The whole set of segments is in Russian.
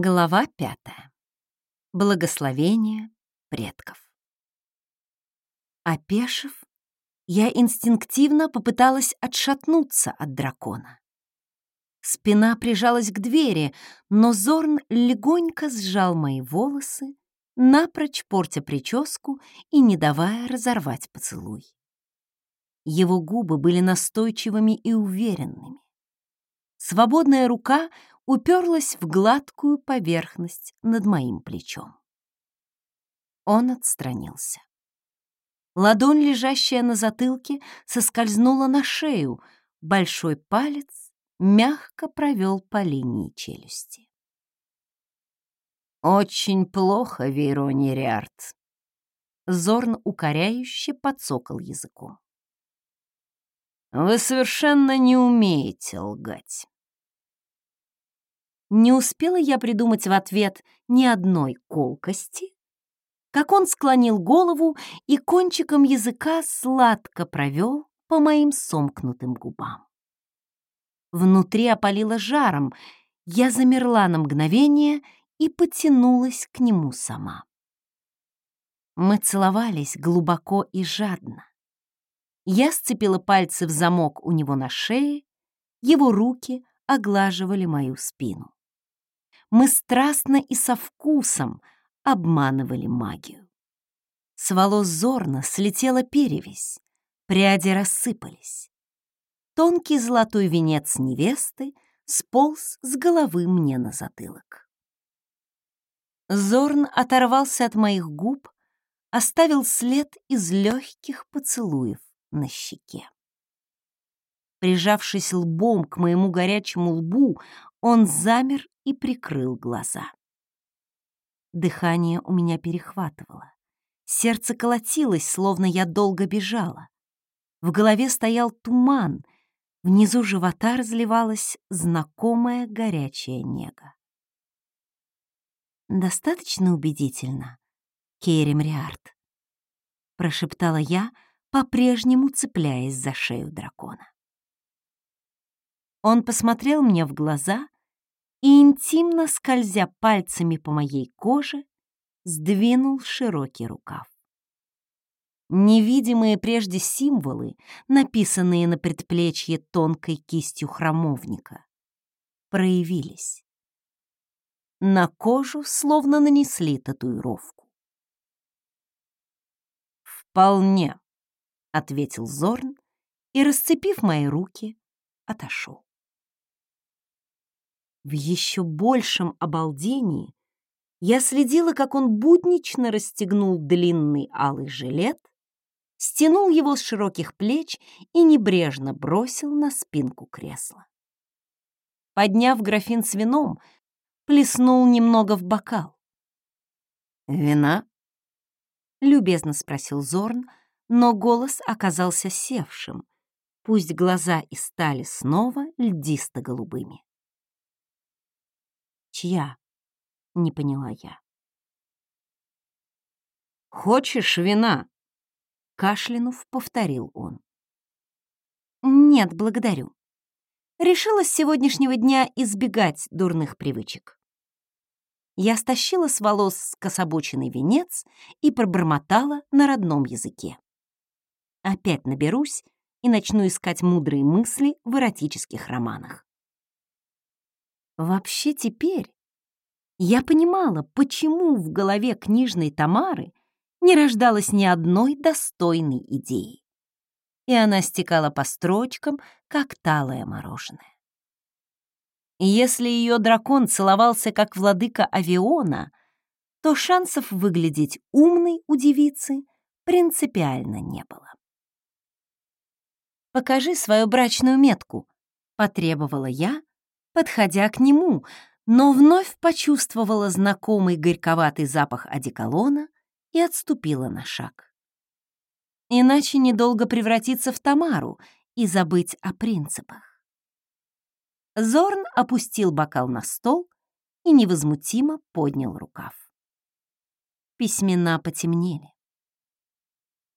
Глава пятая. Благословение предков. Опешив, я инстинктивно попыталась отшатнуться от дракона. Спина прижалась к двери, но Зорн легонько сжал мои волосы, напрочь портя прическу и не давая разорвать поцелуй. Его губы были настойчивыми и уверенными. Свободная рука уперлась в гладкую поверхность над моим плечом. Он отстранился. Ладонь, лежащая на затылке, соскользнула на шею, большой палец мягко провел по линии челюсти. «Очень плохо, Вейрони Риарт», — Зорн укоряюще подсокал языком. «Вы совершенно не умеете лгать». Не успела я придумать в ответ ни одной колкости, как он склонил голову и кончиком языка сладко провел по моим сомкнутым губам. Внутри опалило жаром, я замерла на мгновение и потянулась к нему сама. Мы целовались глубоко и жадно. Я сцепила пальцы в замок у него на шее, его руки оглаживали мою спину мы страстно и со вкусом обманывали магию. С волос зорно слетела перевесь, пряди рассыпались. Тонкий золотой венец невесты сполз с головы мне на затылок. Зорн оторвался от моих губ, оставил след из легких поцелуев на щеке. Прижавшись лбом к моему горячему лбу, он замер и прикрыл глаза. Дыхание у меня перехватывало. Сердце колотилось, словно я долго бежала. В голове стоял туман, внизу живота разливалась знакомая горячая нега. «Достаточно убедительно, Керем Риарт», — прошептала я, по-прежнему цепляясь за шею дракона. Он посмотрел мне в глаза и, интимно скользя пальцами по моей коже, сдвинул широкий рукав. Невидимые прежде символы, написанные на предплечье тонкой кистью храмовника, проявились. На кожу словно нанесли татуировку. «Вполне», — ответил Зорн и, расцепив мои руки, отошел. В еще большем обалдении я следила, как он буднично расстегнул длинный алый жилет, стянул его с широких плеч и небрежно бросил на спинку кресла. Подняв графин с вином, плеснул немного в бокал. «Вина?» — любезно спросил Зорн, но голос оказался севшим, пусть глаза и стали снова льдисто-голубыми. Чья? Не поняла я. Хочешь вина? Кашлянув, повторил он. Нет, благодарю. Решила с сегодняшнего дня избегать дурных привычек. Я стащила с волос скособоченный венец и пробормотала на родном языке. Опять наберусь и начну искать мудрые мысли в эротических романах. Вообще теперь я понимала, почему в голове книжной Тамары не рождалось ни одной достойной идеи. И она стекала по строчкам, как талое мороженое. если ее дракон целовался, как владыка Авиона, то шансов выглядеть умной у девицы принципиально не было. «Покажи свою брачную метку», — потребовала я, подходя к нему, но вновь почувствовала знакомый горьковатый запах одеколона и отступила на шаг. Иначе недолго превратиться в Тамару и забыть о принципах. Зорн опустил бокал на стол и невозмутимо поднял рукав. Письмена потемнели.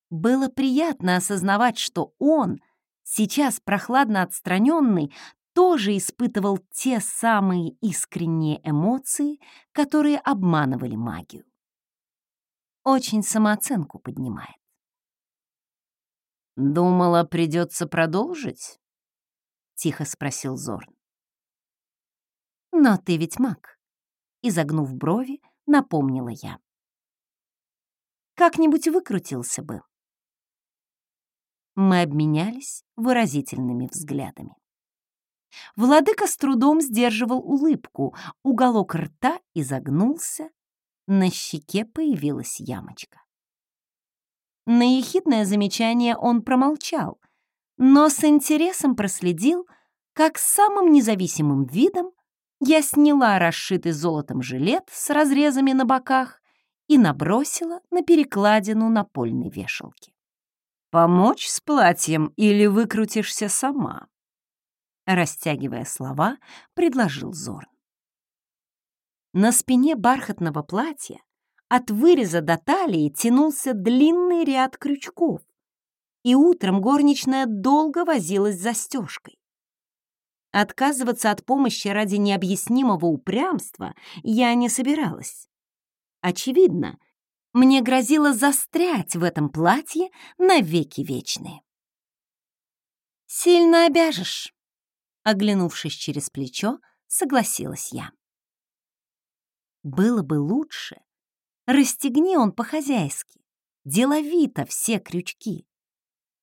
Было приятно осознавать, что он, сейчас прохладно отстраненный, тоже испытывал те самые искренние эмоции, которые обманывали магию. Очень самооценку поднимает. «Думала, придется продолжить?» — тихо спросил Зорн. «Но ты ведь маг», — изогнув брови, напомнила я. «Как-нибудь выкрутился бы». Мы обменялись выразительными взглядами. Владыка с трудом сдерживал улыбку, уголок рта изогнулся, на щеке появилась ямочка. На ехидное замечание он промолчал, но с интересом проследил, как самым независимым видом я сняла расшитый золотом жилет с разрезами на боках и набросила на перекладину напольной вешалки. «Помочь с платьем или выкрутишься сама?» Растягивая слова, предложил Зорн. На спине бархатного платья от выреза до талии тянулся длинный ряд крючков, и утром горничная долго возилась с застежкой. Отказываться от помощи ради необъяснимого упрямства я не собиралась. Очевидно, мне грозило застрять в этом платье навеки вечные. «Сильно обяжешь», — оглянувшись через плечо, согласилась я. Было бы лучше, расстегни он по-хозяйски, деловито все крючки.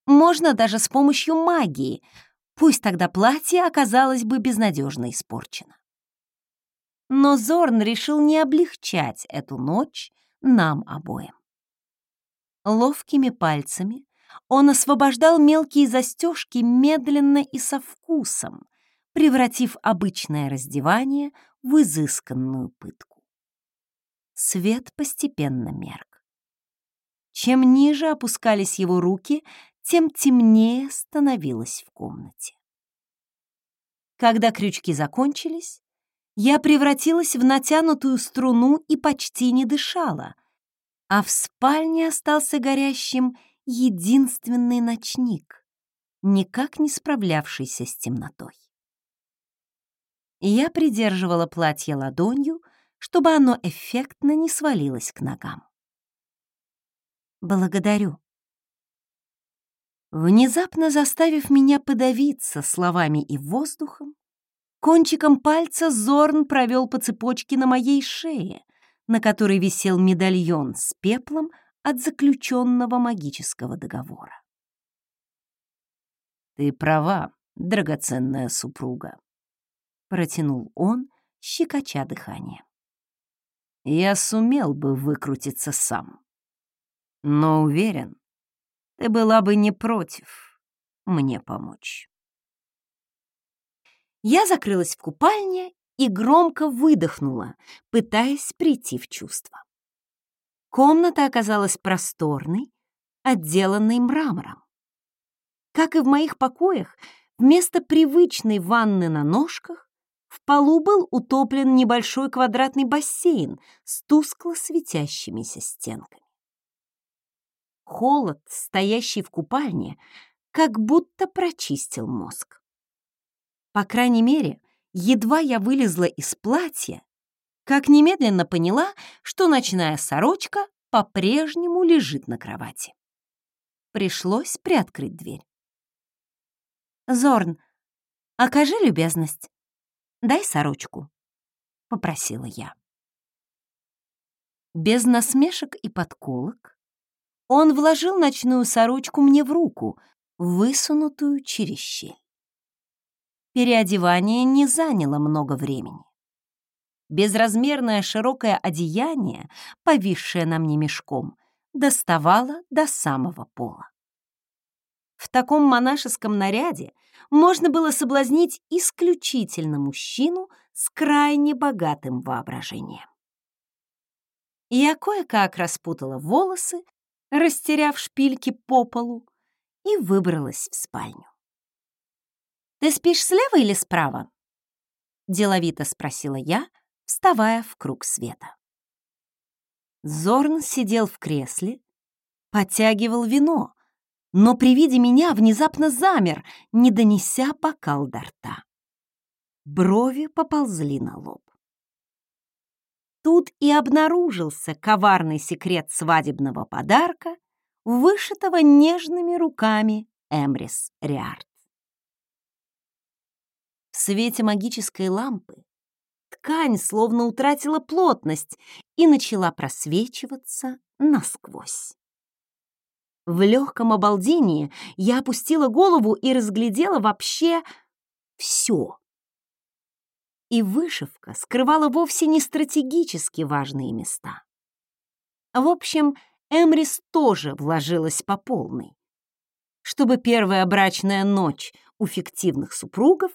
Можно даже с помощью магии, пусть тогда платье оказалось бы безнадежно испорчено. Но Зорн решил не облегчать эту ночь нам обоим. Ловкими пальцами он освобождал мелкие застежки медленно и со вкусом, превратив обычное раздевание в изысканную пытку. Свет постепенно мерк. Чем ниже опускались его руки, тем темнее становилось в комнате. Когда крючки закончились, я превратилась в натянутую струну и почти не дышала, а в спальне остался горящим единственный ночник, никак не справлявшийся с темнотой. Я придерживала платье ладонью, чтобы оно эффектно не свалилось к ногам. «Благодарю», Внезапно заставив меня подавиться словами и воздухом, кончиком пальца Зорн провел по цепочке на моей шее, на которой висел медальон с пеплом от заключенного магического договора. «Ты права, драгоценная супруга», — протянул он, щекоча дыхание. «Я сумел бы выкрутиться сам, но уверен, ты была бы не против мне помочь. Я закрылась в купальне и громко выдохнула, пытаясь прийти в чувство. Комната оказалась просторной, отделанной мрамором. Как и в моих покоях, вместо привычной ванны на ножках в полу был утоплен небольшой квадратный бассейн с тускло светящимися стенками. Холод, стоящий в купальне, как будто прочистил мозг. По крайней мере, едва я вылезла из платья, как немедленно поняла, что ночная сорочка по-прежнему лежит на кровати. Пришлось приоткрыть дверь. «Зорн, окажи любезность. Дай сорочку», — попросила я. Без насмешек и подколок он вложил ночную сорочку мне в руку, высунутую через щель. Переодевание не заняло много времени. Безразмерное широкое одеяние, повисшее на мне мешком, доставало до самого пола. В таком монашеском наряде можно было соблазнить исключительно мужчину с крайне богатым воображением. Я кое-как распутала волосы, растеряв шпильки по полу, и выбралась в спальню. «Ты спишь слева или справа?» — деловито спросила я, вставая в круг света. Зорн сидел в кресле, потягивал вино, но при виде меня внезапно замер, не донеся бокал до рта. Брови поползли на лоб. Тут и обнаружился коварный секрет свадебного подарка, вышитого нежными руками Эмрис Риарт. В свете магической лампы ткань словно утратила плотность и начала просвечиваться насквозь. В легком обалдении я опустила голову и разглядела вообще все. И вышивка скрывала вовсе не стратегически важные места. В общем, Эмрис тоже вложилась по полной, чтобы первая брачная ночь у фиктивных супругов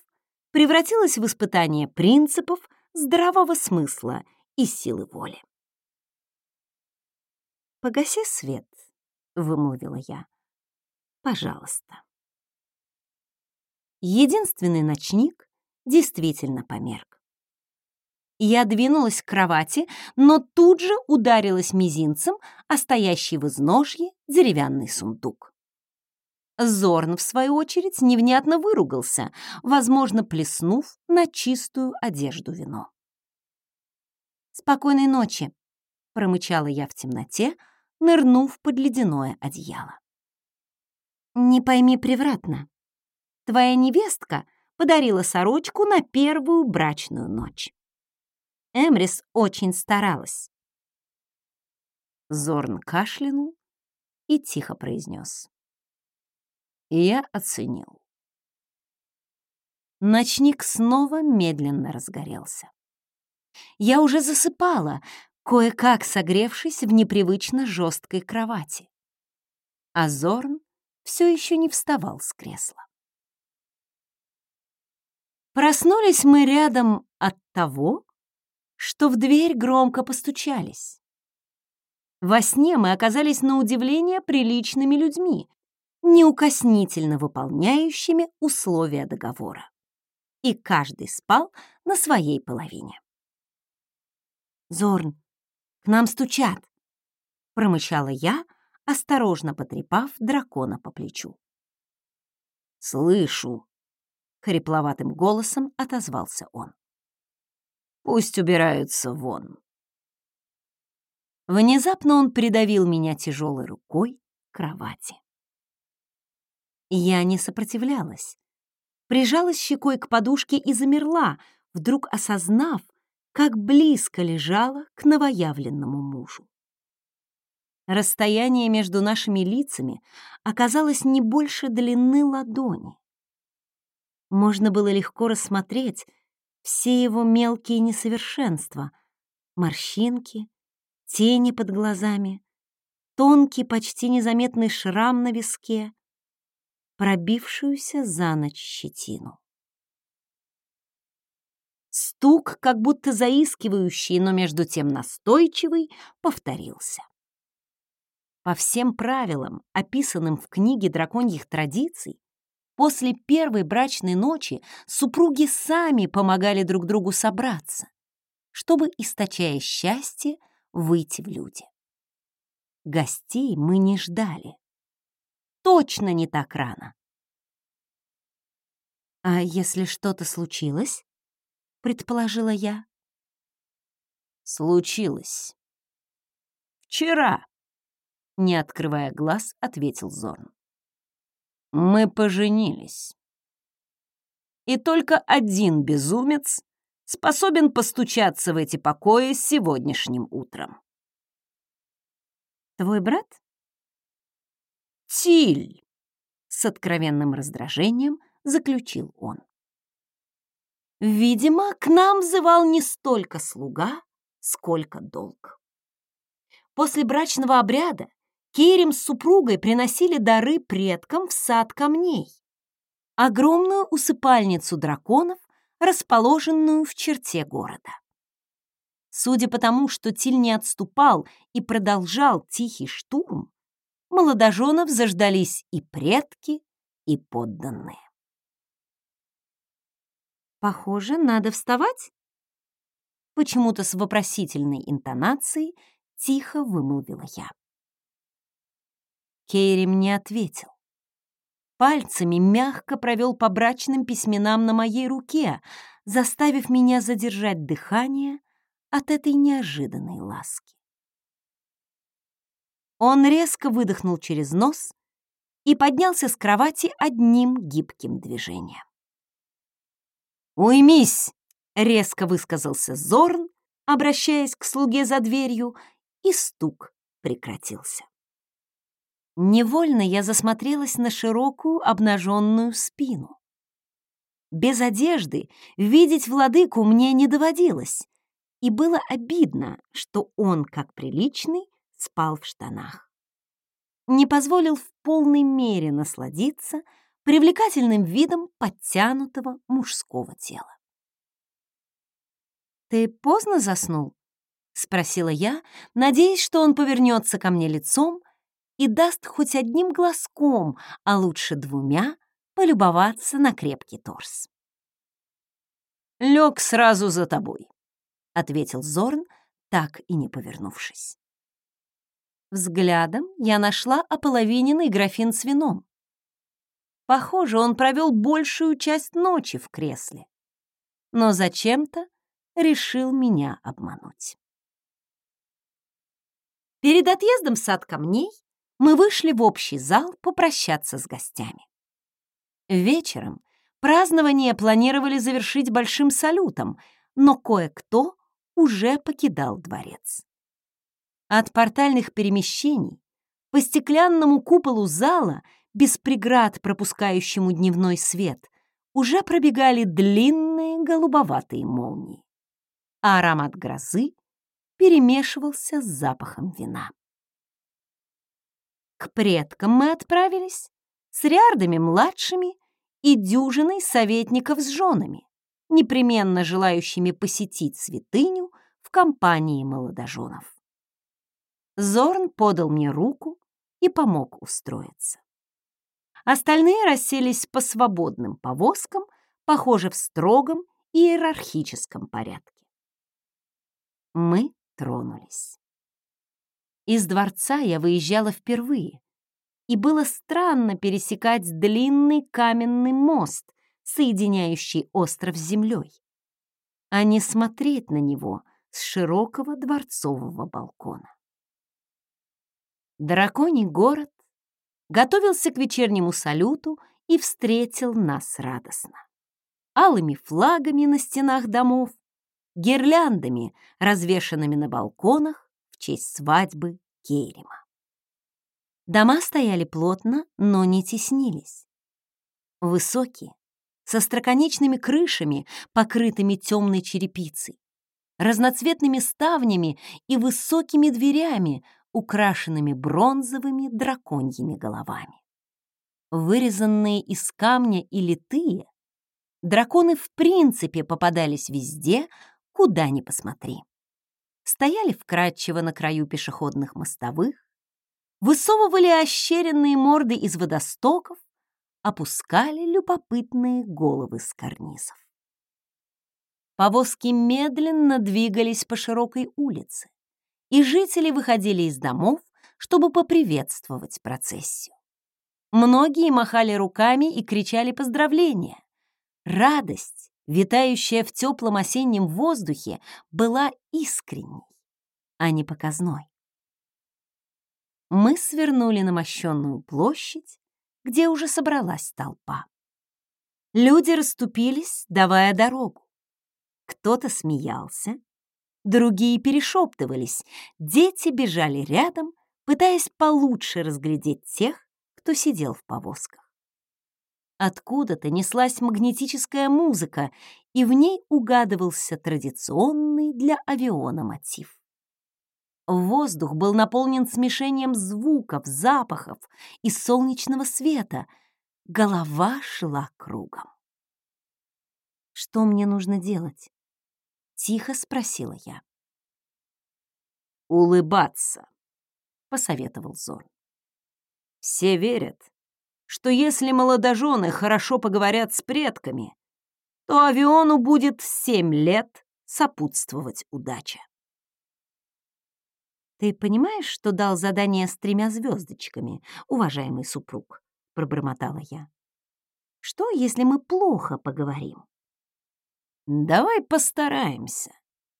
превратилась в испытание принципов здравого смысла и силы воли. «Погаси свет», — вымолвила я. «Пожалуйста». Единственный ночник действительно померк. Я двинулась к кровати, но тут же ударилась мизинцем о стоящий в изножье деревянный сундук. Зорн, в свою очередь, невнятно выругался, возможно, плеснув на чистую одежду вино. «Спокойной ночи», — промычала я в темноте, нырнув под ледяное одеяло. «Не пойми превратно. Твоя невестка подарила сорочку на первую брачную ночь. Эмрис очень старалась». Зорн кашлянул и тихо произнес я оценил. Ночник снова медленно разгорелся. Я уже засыпала, кое-как согревшись в непривычно жесткой кровати. А Зорн все еще не вставал с кресла. Проснулись мы рядом от того, что в дверь громко постучались. Во сне мы оказались на удивление приличными людьми, неукоснительно выполняющими условия договора. И каждый спал на своей половине. «Зорн, к нам стучат!» — промычала я, осторожно потрепав дракона по плечу. «Слышу!» — хрипловатым голосом отозвался он. «Пусть убираются вон!» Внезапно он придавил меня тяжелой рукой к кровати. Я не сопротивлялась. Прижалась щекой к подушке и замерла, вдруг осознав, как близко лежала к новоявленному мужу. Расстояние между нашими лицами оказалось не больше длины ладони. Можно было легко рассмотреть все его мелкие несовершенства, морщинки, тени под глазами, тонкий, почти незаметный шрам на виске, пробившуюся за ночь щетину. Стук, как будто заискивающий, но между тем настойчивый, повторился. По всем правилам, описанным в книге драконьих традиций, после первой брачной ночи супруги сами помогали друг другу собраться, чтобы, источая счастье, выйти в люди. Гостей мы не ждали точно не так рано. «А если что-то случилось?» — предположила я. «Случилось. Вчера», — не открывая глаз, ответил Зорн. «Мы поженились. И только один безумец способен постучаться в эти покои сегодняшним утром». «Твой брат?» Тиль!» С откровенным раздражением заключил он. Видимо, к нам взывал не столько слуга, сколько долг. После брачного обряда Керим с супругой приносили дары предкам в сад камней. Огромную усыпальницу драконов, расположенную в черте города. Судя по тому, что Тиль не отступал и продолжал тихий штурм, молодоженов заждались и предки, и подданные. «Похоже, надо вставать?» Почему-то с вопросительной интонацией тихо вымолвила я. Кейрим не ответил. Пальцами мягко провел по брачным письменам на моей руке, заставив меня задержать дыхание от этой неожиданной ласки. Он резко выдохнул через нос и поднялся с кровати одним гибким движением. «Уймись!» — резко высказался Зорн, обращаясь к слуге за дверью, и стук прекратился. Невольно я засмотрелась на широкую обнаженную спину. Без одежды видеть владыку мне не доводилось, и было обидно, что он, как приличный, спал в штанах. Не позволил в полной мере насладиться привлекательным видом подтянутого мужского тела. «Ты поздно заснул?» — спросила я, надеясь, что он повернется ко мне лицом и даст хоть одним глазком, а лучше двумя, полюбоваться на крепкий торс. «Лег сразу за тобой», — ответил Зорн, так и не повернувшись. Взглядом я нашла ополовиненный графин с вином. Похоже, он провел большую часть ночи в кресле, но зачем-то решил меня обмануть. Перед отъездом в сад камней мы вышли в общий зал попрощаться с гостями. Вечером празднование планировали завершить большим салютом, но кое-кто уже покидал дворец. От портальных перемещений по стеклянному куполу зала, без преград пропускающему дневной свет, уже пробегали длинные голубоватые молнии. А аромат грозы перемешивался с запахом вина. К предкам мы отправились с рядами-младшими и дюжиной советников с женами, непременно желающими посетить святыню в компании молодоженов. Зорн подал мне руку и помог устроиться. Остальные расселись по свободным повозкам, похоже, в строгом иерархическом порядке. Мы тронулись. Из дворца я выезжала впервые, и было странно пересекать длинный каменный мост, соединяющий остров с землей, а не смотреть на него с широкого дворцового балкона. Драконий город готовился к вечернему салюту и встретил нас радостно. Алыми флагами на стенах домов, гирляндами, развешанными на балконах в честь свадьбы Керема. Дома стояли плотно, но не теснились. Высокие, со строконечными крышами, покрытыми темной черепицей, разноцветными ставнями и высокими дверями, украшенными бронзовыми драконьими головами. Вырезанные из камня и литые, драконы в принципе попадались везде, куда ни посмотри. Стояли вкрадчиво на краю пешеходных мостовых, высовывали ощеренные морды из водостоков, опускали любопытные головы с карнизов. Повозки медленно двигались по широкой улице, и жители выходили из домов, чтобы поприветствовать процессию. Многие махали руками и кричали поздравления. Радость витающая в теплом осеннем воздухе, была искренней, а не показной. Мы свернули на мощенную площадь, где уже собралась толпа. Люди расступились, давая дорогу. Кто-то смеялся, другие перешептывались, дети бежали рядом, пытаясь получше разглядеть тех, кто сидел в повозках. Откуда-то неслась магнетическая музыка, и в ней угадывался традиционный для авиона мотив. Воздух был наполнен смешением звуков, запахов и солнечного света. Голова шла кругом. «Что мне нужно делать?» — тихо спросила я. «Улыбаться», — посоветовал Зорн. «Все верят, что если молодожены хорошо поговорят с предками, то авиону будет семь лет сопутствовать удача. «Ты понимаешь, что дал задание с тремя звездочками, уважаемый супруг?» — пробормотала я. «Что, если мы плохо поговорим?» Давай постараемся.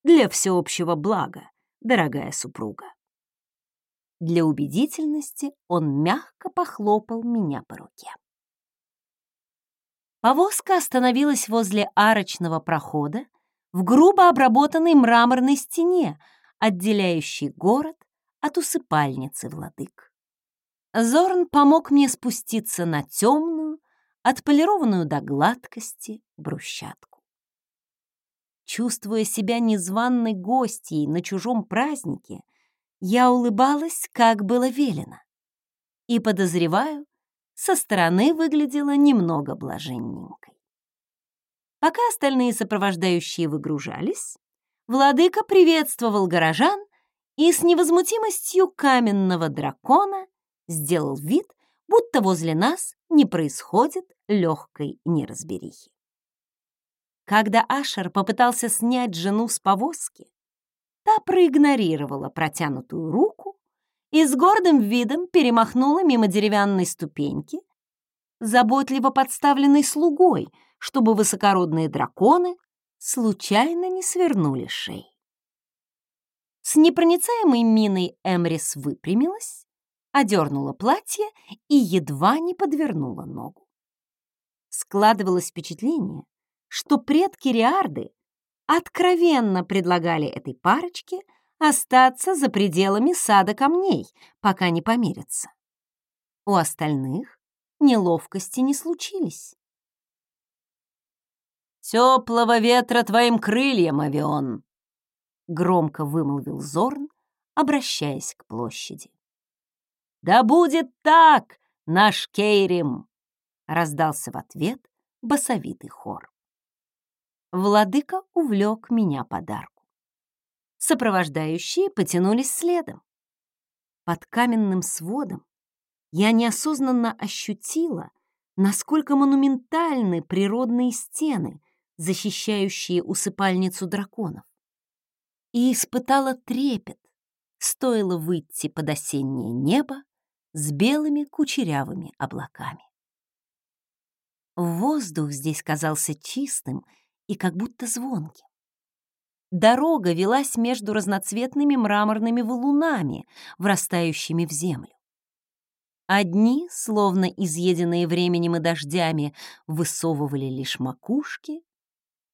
Для всеобщего блага, дорогая супруга. Для убедительности он мягко похлопал меня по руке. Повозка остановилась возле арочного прохода в грубо обработанной мраморной стене, отделяющей город от усыпальницы владык. Зорн помог мне спуститься на темную, отполированную до гладкости брусчатку. Чувствуя себя незваной гостьей на чужом празднике, я улыбалась, как было велено. И, подозреваю, со стороны выглядела немного блаженненькой. Пока остальные сопровождающие выгружались, владыка приветствовал горожан и с невозмутимостью каменного дракона сделал вид, будто возле нас не происходит легкой неразберихи. Когда Ашер попытался снять жену с повозки, та проигнорировала протянутую руку и с гордым видом перемахнула мимо деревянной ступеньки, заботливо подставленной слугой, чтобы высокородные драконы случайно не свернули шеи. С непроницаемой миной Эмрис выпрямилась, одернула платье и едва не подвернула ногу. Складывалось впечатление, что предки Риарды откровенно предлагали этой парочке остаться за пределами сада камней, пока не помирятся. У остальных неловкости не случились. «Теплого ветра твоим крыльям, авион!» — громко вымолвил Зорн, обращаясь к площади. «Да будет так, наш Кейрим!» — раздался в ответ басовитый хор. Владыка увлек меня подарку. Сопровождающие потянулись следом. Под каменным сводом я неосознанно ощутила, насколько монументальны природные стены, защищающие усыпальницу драконов. И испытала трепет, стоило выйти под осеннее небо с белыми кучерявыми облаками. Воздух здесь казался чистым и как будто звонким. Дорога велась между разноцветными мраморными валунами, врастающими в землю. Одни, словно изъеденные временем и дождями, высовывали лишь макушки,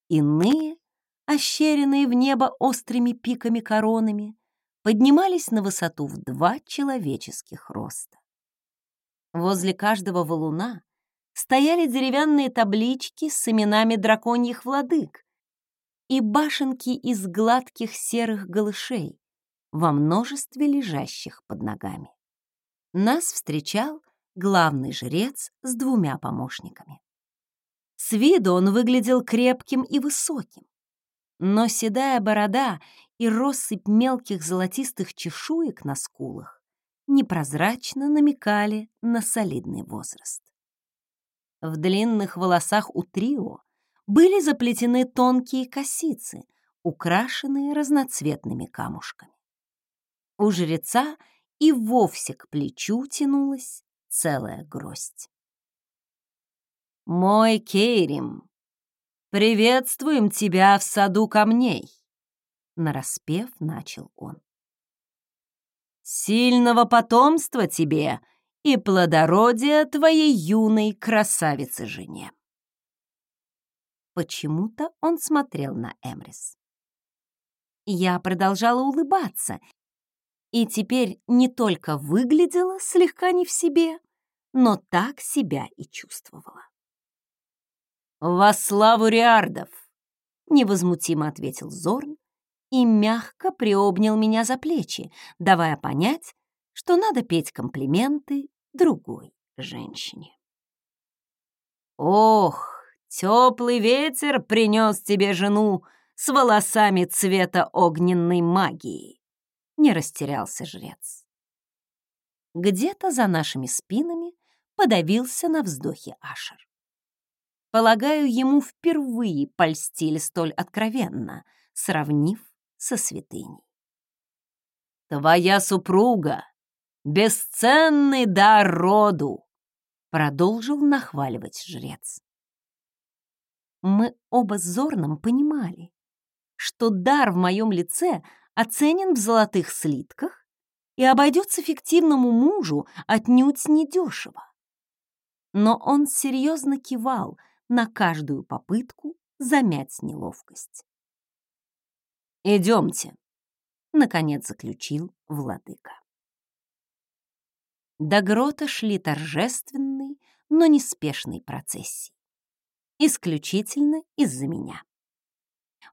иные, ощеренные в небо острыми пиками-коронами, поднимались на высоту в два человеческих роста. Возле каждого валуна стояли деревянные таблички с именами драконьих владык и башенки из гладких серых голышей во множестве лежащих под ногами. Нас встречал главный жрец с двумя помощниками. С виду он выглядел крепким и высоким, но седая борода и россыпь мелких золотистых чешуек на скулах непрозрачно намекали на солидный возраст. В длинных волосах у трио были заплетены тонкие косицы, украшенные разноцветными камушками. У жреца и вовсе к плечу тянулась целая гроздь. «Мой Кейрим, приветствуем тебя в саду камней!» Нараспев начал он. «Сильного потомства тебе и плодородия твоей юной красавице-жене. Почему-то он смотрел на Эмрис. Я продолжала улыбаться, и теперь не только выглядела слегка не в себе, но так себя и чувствовала. «Во славу Риардов!» — невозмутимо ответил Зорн и мягко приобнял меня за плечи, давая понять, что надо петь комплименты другой женщине. «Ох, теплый ветер принес тебе жену с волосами цвета огненной магии!» — не растерялся жрец. Где-то за нашими спинами подавился на вздохе Ашер. Полагаю, ему впервые польстили столь откровенно, сравнив со святыней. «Твоя супруга бесценный дар роду!» — продолжил нахваливать жрец. Мы оба с Зорном понимали, что дар в моем лице оценен в золотых слитках и обойдется фиктивному мужу отнюдь недешево. Но он серьезно кивал на каждую попытку замять неловкость. «Идемте», — наконец заключил владыка. До грота шли торжественной, но неспешной процессии. Исключительно из-за меня.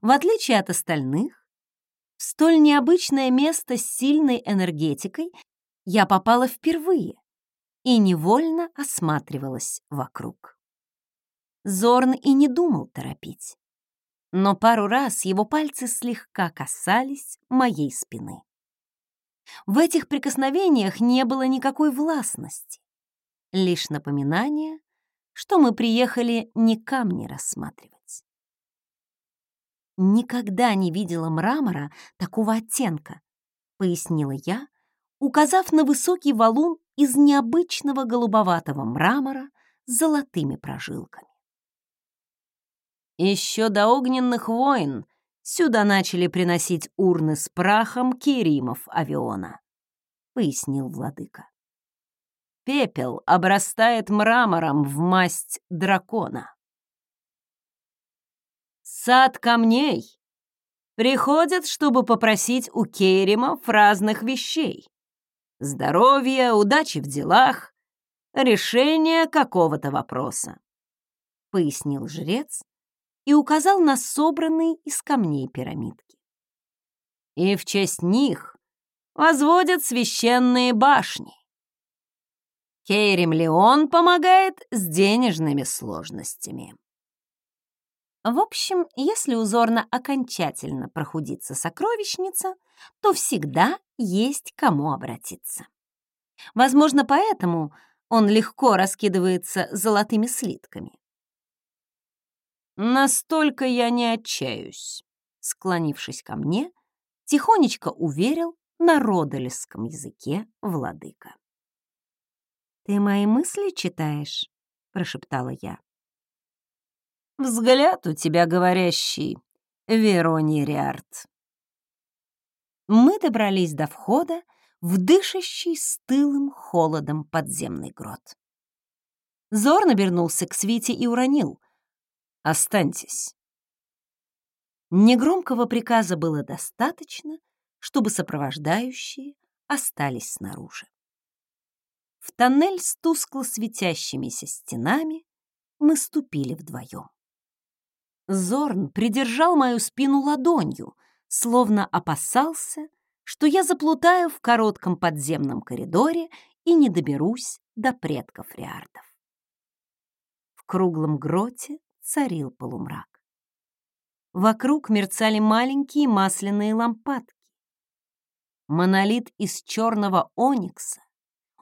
В отличие от остальных, в столь необычное место с сильной энергетикой я попала впервые и невольно осматривалась вокруг. Зорн и не думал торопить, но пару раз его пальцы слегка касались моей спины. В этих прикосновениях не было никакой властности, лишь напоминание, что мы приехали не камни рассматривать. «Никогда не видела мрамора такого оттенка», — пояснила я, указав на высокий валун из необычного голубоватого мрамора с золотыми прожилками. Еще до огненных войн сюда начали приносить урны с прахом керимов авиона, пояснил владыка. Пепел обрастает мрамором в масть дракона. Сад камней приходят, чтобы попросить у Керимов разных вещей. Здоровья, удачи в делах, решение какого-то вопроса. Пояснил жрец и указал на собранные из камней пирамидки. И в честь них возводят священные башни. Кейрим Леон помогает с денежными сложностями. В общем, если узорно окончательно прохудится сокровищница, то всегда есть кому обратиться. Возможно, поэтому он легко раскидывается золотыми слитками. «Настолько я не отчаюсь», — склонившись ко мне, тихонечко уверил на родолесском языке владыка. «Ты мои мысли читаешь?» — прошептала я. Взгляд у тебя говорящий, Верони Риарт. Мы добрались до входа в дышащий стылым холодом подземный грот. Зор набернулся к Свите и уронил. «Останьтесь». Негромкого приказа было достаточно, чтобы сопровождающие остались снаружи. В тоннель с тускло светящимися стенами мы ступили вдвоем. Зорн придержал мою спину ладонью, словно опасался, что я заплутаю в коротком подземном коридоре и не доберусь до предков Риардов. В круглом гроте царил полумрак. Вокруг мерцали маленькие масляные лампадки. Монолит из черного оникса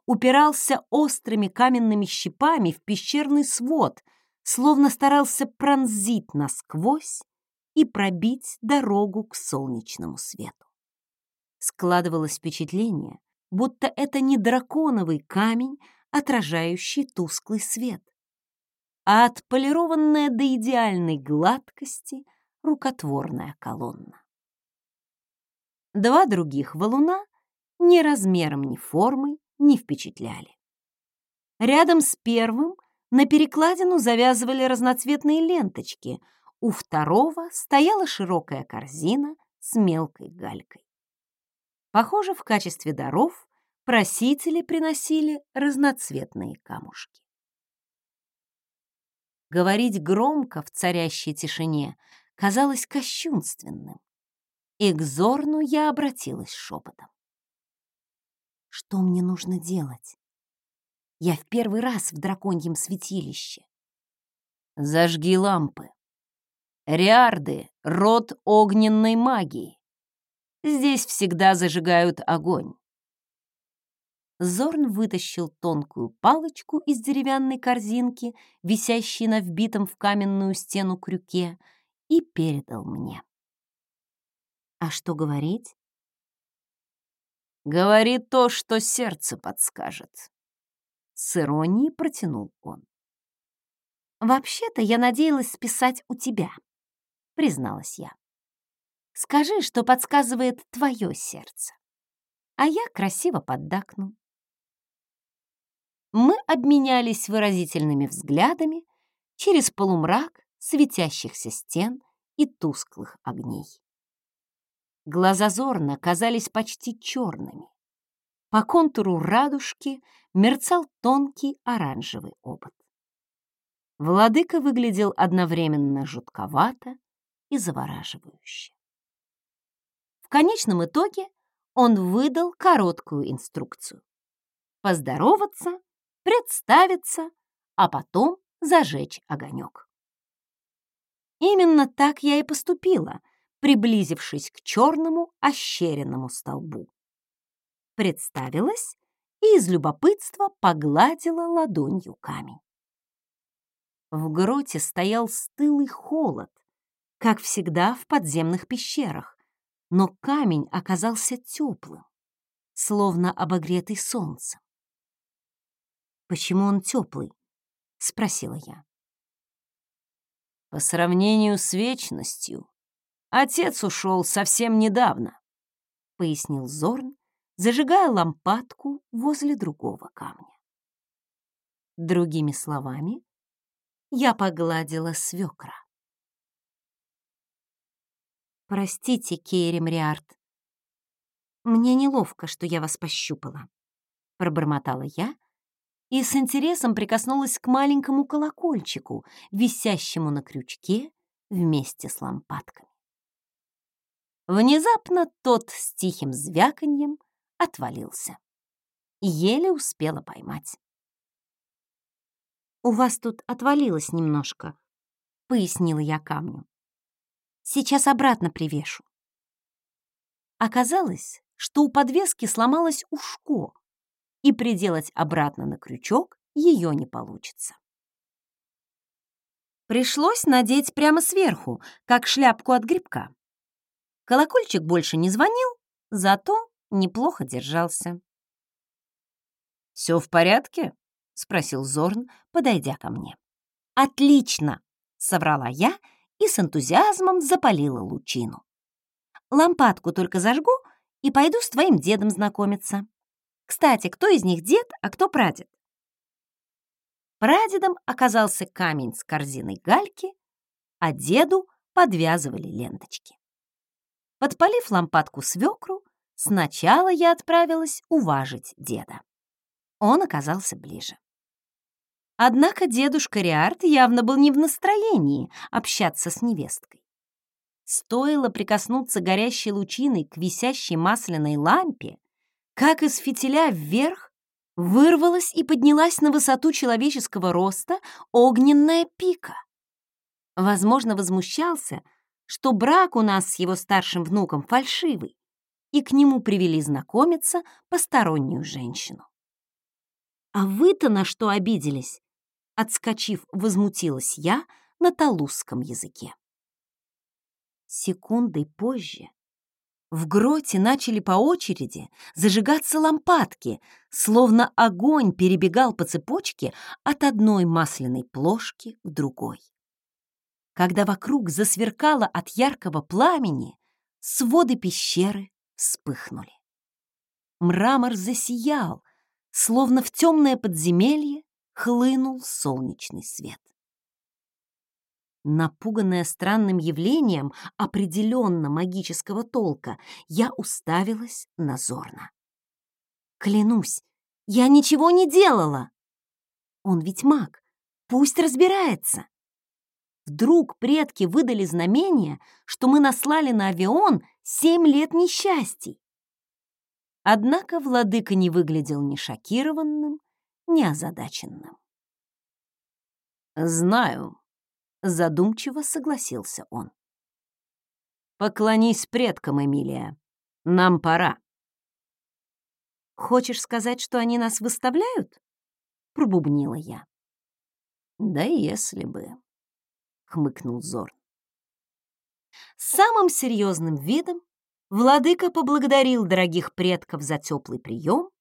упирался острыми каменными щипами в пещерный свод — словно старался пронзить насквозь и пробить дорогу к солнечному свету. Складывалось впечатление, будто это не драконовый камень, отражающий тусклый свет, а отполированная до идеальной гладкости рукотворная колонна. Два других валуна ни размером, ни формой не впечатляли. Рядом с первым на перекладину завязывали разноцветные ленточки. У второго стояла широкая корзина с мелкой галькой. Похоже, в качестве даров просители приносили разноцветные камушки. Говорить громко в царящей тишине казалось кощунственным. И к Зорну я обратилась шепотом. «Что мне нужно делать?» Я в первый раз в драконьем святилище. Зажги лампы. Риарды — род огненной магии. Здесь всегда зажигают огонь. Зорн вытащил тонкую палочку из деревянной корзинки, висящей на вбитом в каменную стену крюке, и передал мне. А что говорить? Говори то, что сердце подскажет. С иронией протянул он. «Вообще-то я надеялась списать у тебя», — призналась я. «Скажи, что подсказывает твое сердце, а я красиво поддакну». Мы обменялись выразительными взглядами через полумрак светящихся стен и тусклых огней. Глаза Зорна казались почти черными. По контуру радужки мерцал тонкий оранжевый обод. Владыка выглядел одновременно жутковато и завораживающе. В конечном итоге он выдал короткую инструкцию. Поздороваться, представиться, а потом зажечь огонек. Именно так я и поступила, приблизившись к черному ощеренному столбу. Представилась и из любопытства погладила ладонью камень. В гроте стоял стылый холод, как всегда в подземных пещерах, но камень оказался теплым, словно обогретый солнцем. «Почему он теплый?» — спросила я. По сравнению с вечностью, отец ушел совсем недавно, — пояснил Зорн, зажигая лампадку возле другого камня. Другими словами, я погладила свекра. «Простите, Кейри Мриарт, мне неловко, что я вас пощупала», — пробормотала я и с интересом прикоснулась к маленькому колокольчику, висящему на крючке вместе с лампадками. Внезапно тот с тихим звяканьем отвалился. Еле успела поймать. «У вас тут отвалилось немножко», — пояснила я камню. «Сейчас обратно привешу». Оказалось, что у подвески сломалось ушко, и приделать обратно на крючок ее не получится. Пришлось надеть прямо сверху, как шляпку от грибка. Колокольчик больше не звонил, зато неплохо держался. «Все в порядке?» — спросил Зорн, подойдя ко мне. «Отлично!» — соврала я и с энтузиазмом запалила лучину. «Лампадку только зажгу и пойду с твоим дедом знакомиться. Кстати, кто из них дед, а кто прадед?» Прадедом оказался камень с корзиной гальки, а деду подвязывали ленточки. Подпалив лампадку свекру, сначала я отправилась уважить деда. Он оказался ближе. Однако дедушка Риард явно был не в настроении общаться с невесткой. Стоило прикоснуться горящей лучиной к висящей масляной лампе, как из фитиля вверх вырвалась и поднялась на высоту человеческого роста огненная пика. Возможно, возмущался, что брак у нас с его старшим внуком фальшивый, и к нему привели знакомиться постороннюю женщину. «А вы-то на что обиделись?» Отскочив, возмутилась я на талузском языке. Секундой позже в гроте начали по очереди зажигаться лампадки, словно огонь перебегал по цепочке от одной масляной плошки к другой. Когда вокруг засверкало от яркого пламени, своды пещеры вспыхнули. Мрамор засиял, словно в темное подземелье хлынул солнечный свет. Напуганная странным явлением определенно магического толка, я уставилась на Зорна. «Клянусь, я ничего не делала!» «Он ведь маг, пусть разбирается!» Вдруг предки выдали знамение, что мы наслали на авион семь лет несчастий. Однако владыка не выглядел ни шокированным, ни озадаченным. «Знаю», — задумчиво согласился он. «Поклонись предкам, Эмилия. Нам пора». «Хочешь сказать, что они нас выставляют?» — пробубнила я. «Да если бы», — хмыкнул Зор. Самым серьезным видом владыка поблагодарил дорогих предков за теплый прием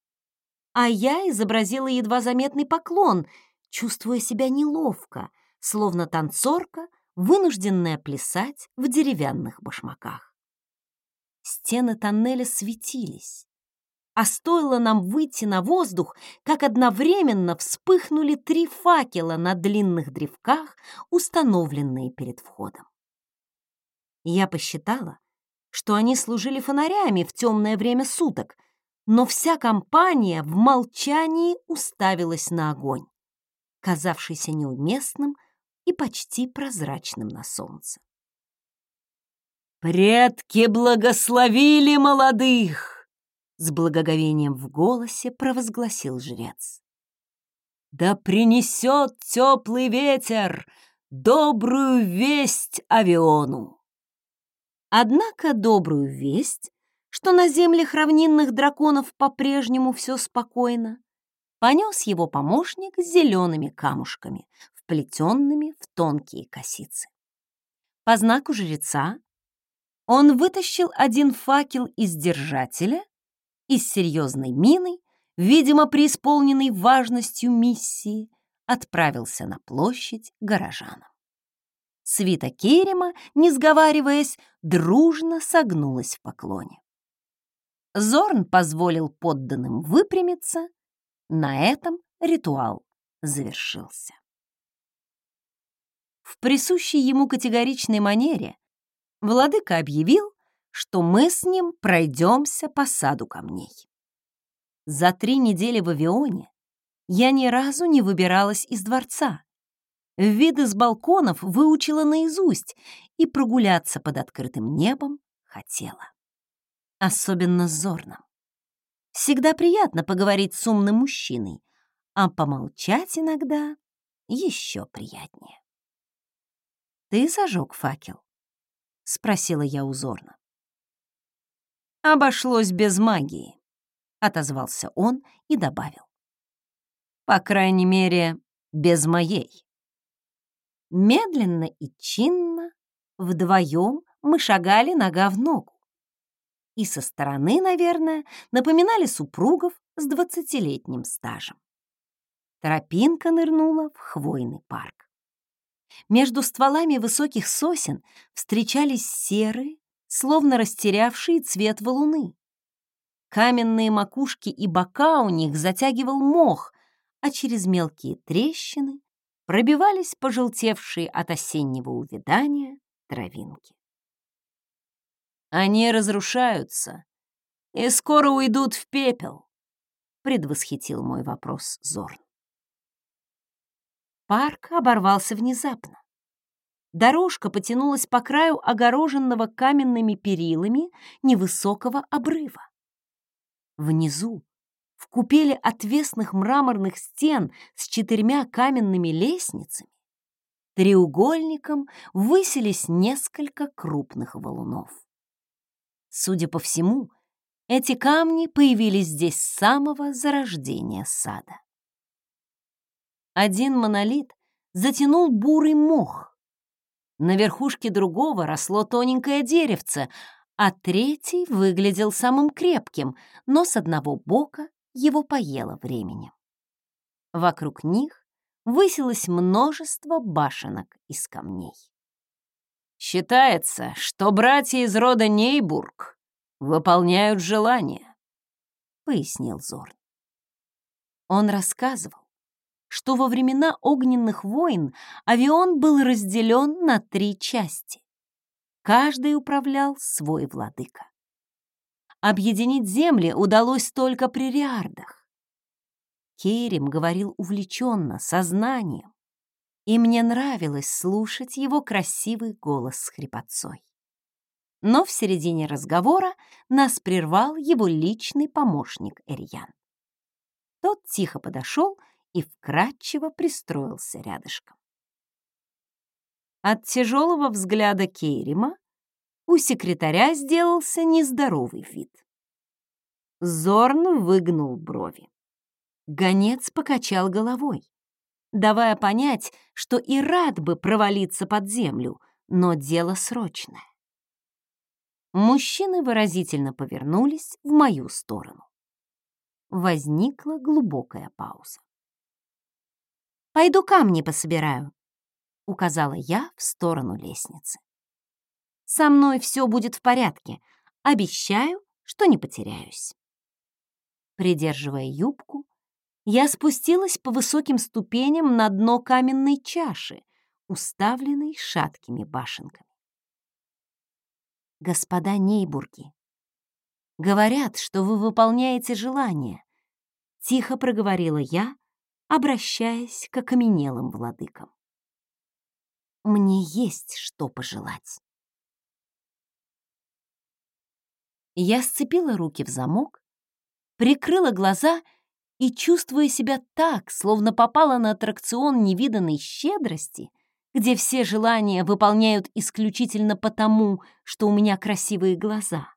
а я изобразила едва заметный поклон, чувствуя себя неловко, словно танцорка, вынужденная плясать в деревянных башмаках. Стены тоннеля светились, а стоило нам выйти на воздух, как одновременно вспыхнули три факела на длинных древках, установленные перед входом. Я посчитала, что они служили фонарями в темное время суток, но вся компания в молчании уставилась на огонь, казавшийся неуместным и почти прозрачным на солнце. «Предки благословили молодых!» С благоговением в голосе провозгласил жрец. «Да принесет теплый ветер добрую весть авиону!» Однако добрую весть, что на землях равнинных драконов по-прежнему все спокойно, понес его помощник с зелеными камушками, вплетенными в тонкие косицы. По знаку жреца он вытащил один факел из держателя и с серьезной миной, видимо, преисполненной важностью миссии, отправился на площадь горожанам. Свита Керема, не сговариваясь, дружно согнулась в поклоне. Зорн позволил подданным выпрямиться. На этом ритуал завершился. В присущей ему категоричной манере владыка объявил, что мы с ним пройдемся по саду камней. За три недели в авионе я ни разу не выбиралась из дворца. Виды с балконов выучила наизусть и прогуляться под открытым небом хотела. Особенно с Зорном. Всегда приятно поговорить с умным мужчиной, а помолчать иногда еще приятнее. «Ты зажег факел?» — спросила я узорно. «Обошлось без магии», — отозвался он и добавил. «По крайней мере, без моей». Медленно и чинно, вдвоем мы шагали нога в ногу. И со стороны, наверное, напоминали супругов с двадцатилетним стажем. Тропинка нырнула в хвойный парк. Между стволами высоких сосен встречались серые, словно растерявшие цвет валуны. Каменные макушки и бока у них затягивал мох, а через мелкие трещины пробивались пожелтевшие от осеннего увядания травинки. «Они разрушаются и скоро уйдут в пепел», — предвосхитил мой вопрос Зорн. Парк оборвался внезапно. Дорожка потянулась по краю огороженного каменными перилами невысокого обрыва. Внизу, в купеле отвесных мраморных стен с четырьмя каменными лестницами, треугольником высились несколько крупных валунов. Судя по всему, эти камни появились здесь с самого зарождения сада. Один монолит затянул бурый мох. На верхушке другого росло тоненькое деревце, а третий выглядел самым крепким, но с одного бока его поело временем. Вокруг них высилось множество башенок из камней. Считается, что братья из рода Нейбург выполняют желания, пояснил Зорн. Он рассказывал, что во времена огненных войн авион был разделен на три части. Каждый управлял свой владыка. Объединить земли удалось только при Риардах. Керем говорил увлеченно, сознанием, и мне нравилось слушать его красивый голос с хрипотцой. Но в середине разговора нас прервал его личный помощник Эрьян. Тот тихо подошел и вкратчиво пристроился рядышком. От тяжелого взгляда Кейрима у секретаря сделался нездоровый вид. Зорн выгнул брови. Гонец покачал головой, давая понять, что и рад бы провалиться под землю, но дело срочное. Мужчины выразительно повернулись в мою сторону. Возникла глубокая пауза. Пойду камни пособираю», — указала я в сторону лестницы. «Со мной все будет в порядке. Обещаю, что не потеряюсь». Придерживая юбку, я спустилась по высоким ступеням на дно каменной чаши, уставленной шаткими башенками. «Господа Нейбурги, говорят, что вы выполняете желания», — тихо проговорила я, обращаясь к окаменелым владыкам. «Мне есть что пожелать». Я сцепила руки в замок, прикрыла глаза и, чувствуя себя так, словно попала на аттракцион невиданной щедрости, где все желания выполняют исключительно потому, что у меня красивые глаза,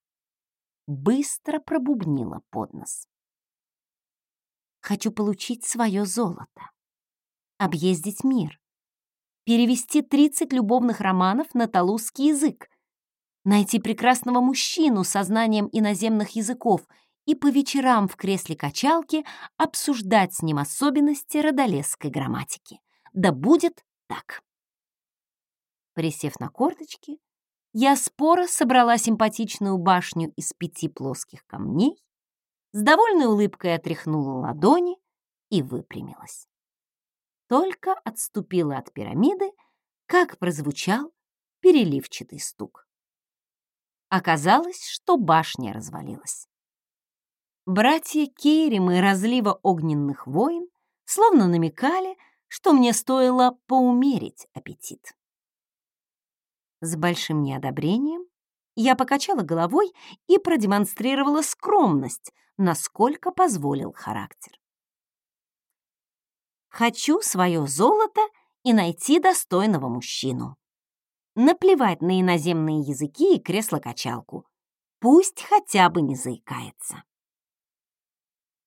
быстро пробубнила под нос. Хочу получить свое золото, объездить мир, перевести 30 любовных романов на талузский язык, найти прекрасного мужчину со знанием иноземных языков и по вечерам в кресле качалки обсуждать с ним особенности родолесской грамматики. Да будет так. Присев на корточки, я споро собрала симпатичную башню из пяти плоских камней, с довольной улыбкой отряхнула ладони и выпрямилась. Только отступила от пирамиды, как прозвучал переливчатый стук. Оказалось, что башня развалилась. Братья Керимы разлива огненных войн словно намекали, что мне стоило поумерить аппетит. С большим неодобрением я покачала головой и продемонстрировала скромность, насколько позволил характер. Хочу свое золото и найти достойного мужчину. Наплевать на иноземные языки и кресло-качалку. Пусть хотя бы не заикается.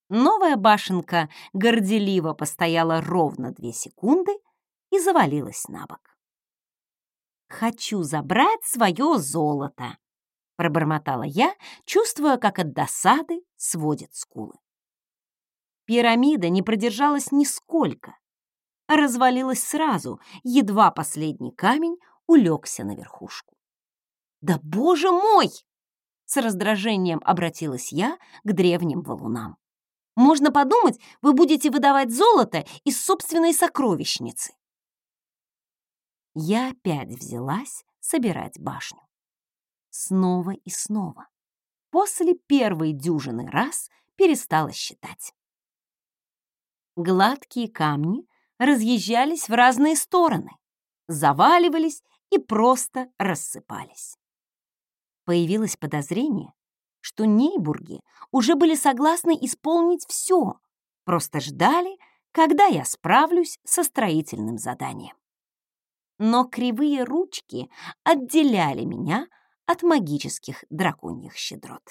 Новая башенка горделиво постояла ровно две секунды и завалилась на бок. «Хочу забрать свое золото», — пробормотала я, чувствуя, как от досады сводит скулы. Пирамида не продержалась нисколько, а развалилась сразу, едва последний камень улегся на верхушку. «Да боже мой!» — с раздражением обратилась я к древним валунам. «Можно подумать, вы будете выдавать золото из собственной сокровищницы». Я опять взялась собирать башню. Снова и снова. После первой дюжины раз перестала считать. Гладкие камни разъезжались в разные стороны, заваливались и просто рассыпались. Появилось подозрение, что Нейбурги уже были согласны исполнить все, просто ждали, когда я справлюсь со строительным заданием. Но кривые ручки отделяли меня от магических драконьих щедрот.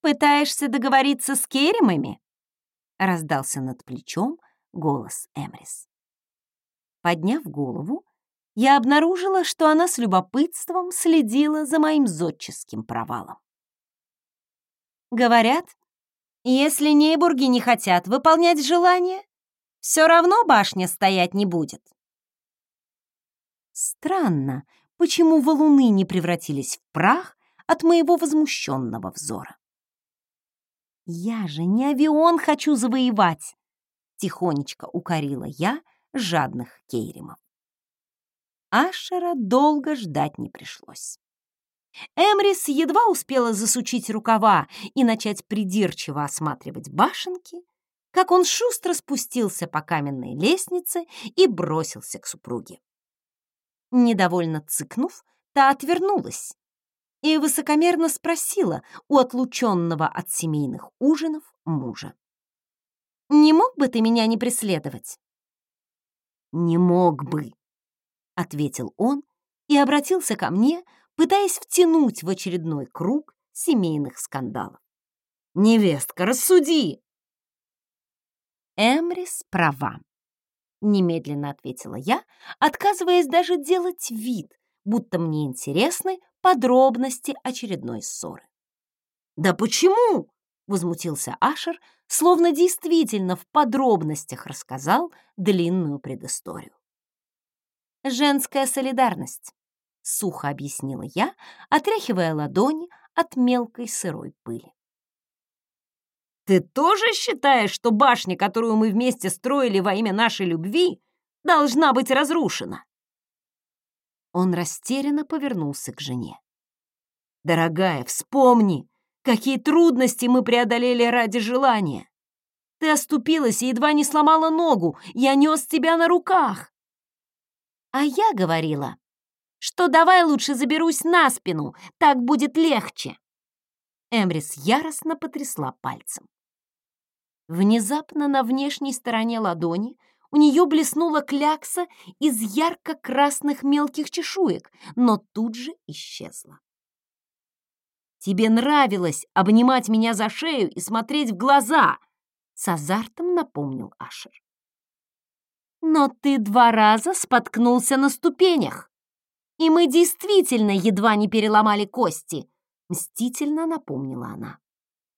«Пытаешься договориться с Керемами?» раздался над плечом голос Эмрис. Подняв голову, я обнаружила, что она с любопытством следила за моим зодческим провалом. Говорят, если нейбурги не хотят выполнять желание, все равно башня стоять не будет. Странно, почему валуны не превратились в прах от моего возмущенного взора. «Я же не авион хочу завоевать!» — тихонечко укорила я жадных кейримов. Ашера долго ждать не пришлось. Эмрис едва успела засучить рукава и начать придирчиво осматривать башенки, как он шустро спустился по каменной лестнице и бросился к супруге. Недовольно цыкнув, та отвернулась, и высокомерно спросила у отлученного от семейных ужинов мужа. «Не мог бы ты меня не преследовать?» «Не мог бы», — ответил он и обратился ко мне, пытаясь втянуть в очередной круг семейных скандалов. «Невестка, рассуди!» Эмрис права. Немедленно ответила я, отказываясь даже делать вид, будто мне интересны подробности очередной ссоры. «Да почему?» — возмутился Ашер, словно действительно в подробностях рассказал длинную предысторию. Женская солидарность, сухо объяснила я, отряхивая ладони от мелкой сырой пыли. Ты тоже считаешь, что башня, которую мы вместе строили во имя нашей любви, должна быть разрушена?» Он растерянно повернулся к жене. «Дорогая, вспомни, какие трудности мы преодолели ради желания. Ты оступилась и едва не сломала ногу. Я нес тебя на руках. А я говорила, что давай лучше заберусь на спину, так будет легче. Эмрис яростно потрясла пальцем. Внезапно на внешней стороне ладони у нее блеснула клякса из ярко-красных мелких чешуек, но тут же исчезла. «Тебе нравилось обнимать меня за шею и смотреть в глаза!» С азартом напомнил Ашер. «Но ты два раза споткнулся на ступенях, и мы действительно едва не переломали кости», мстительно напомнила она.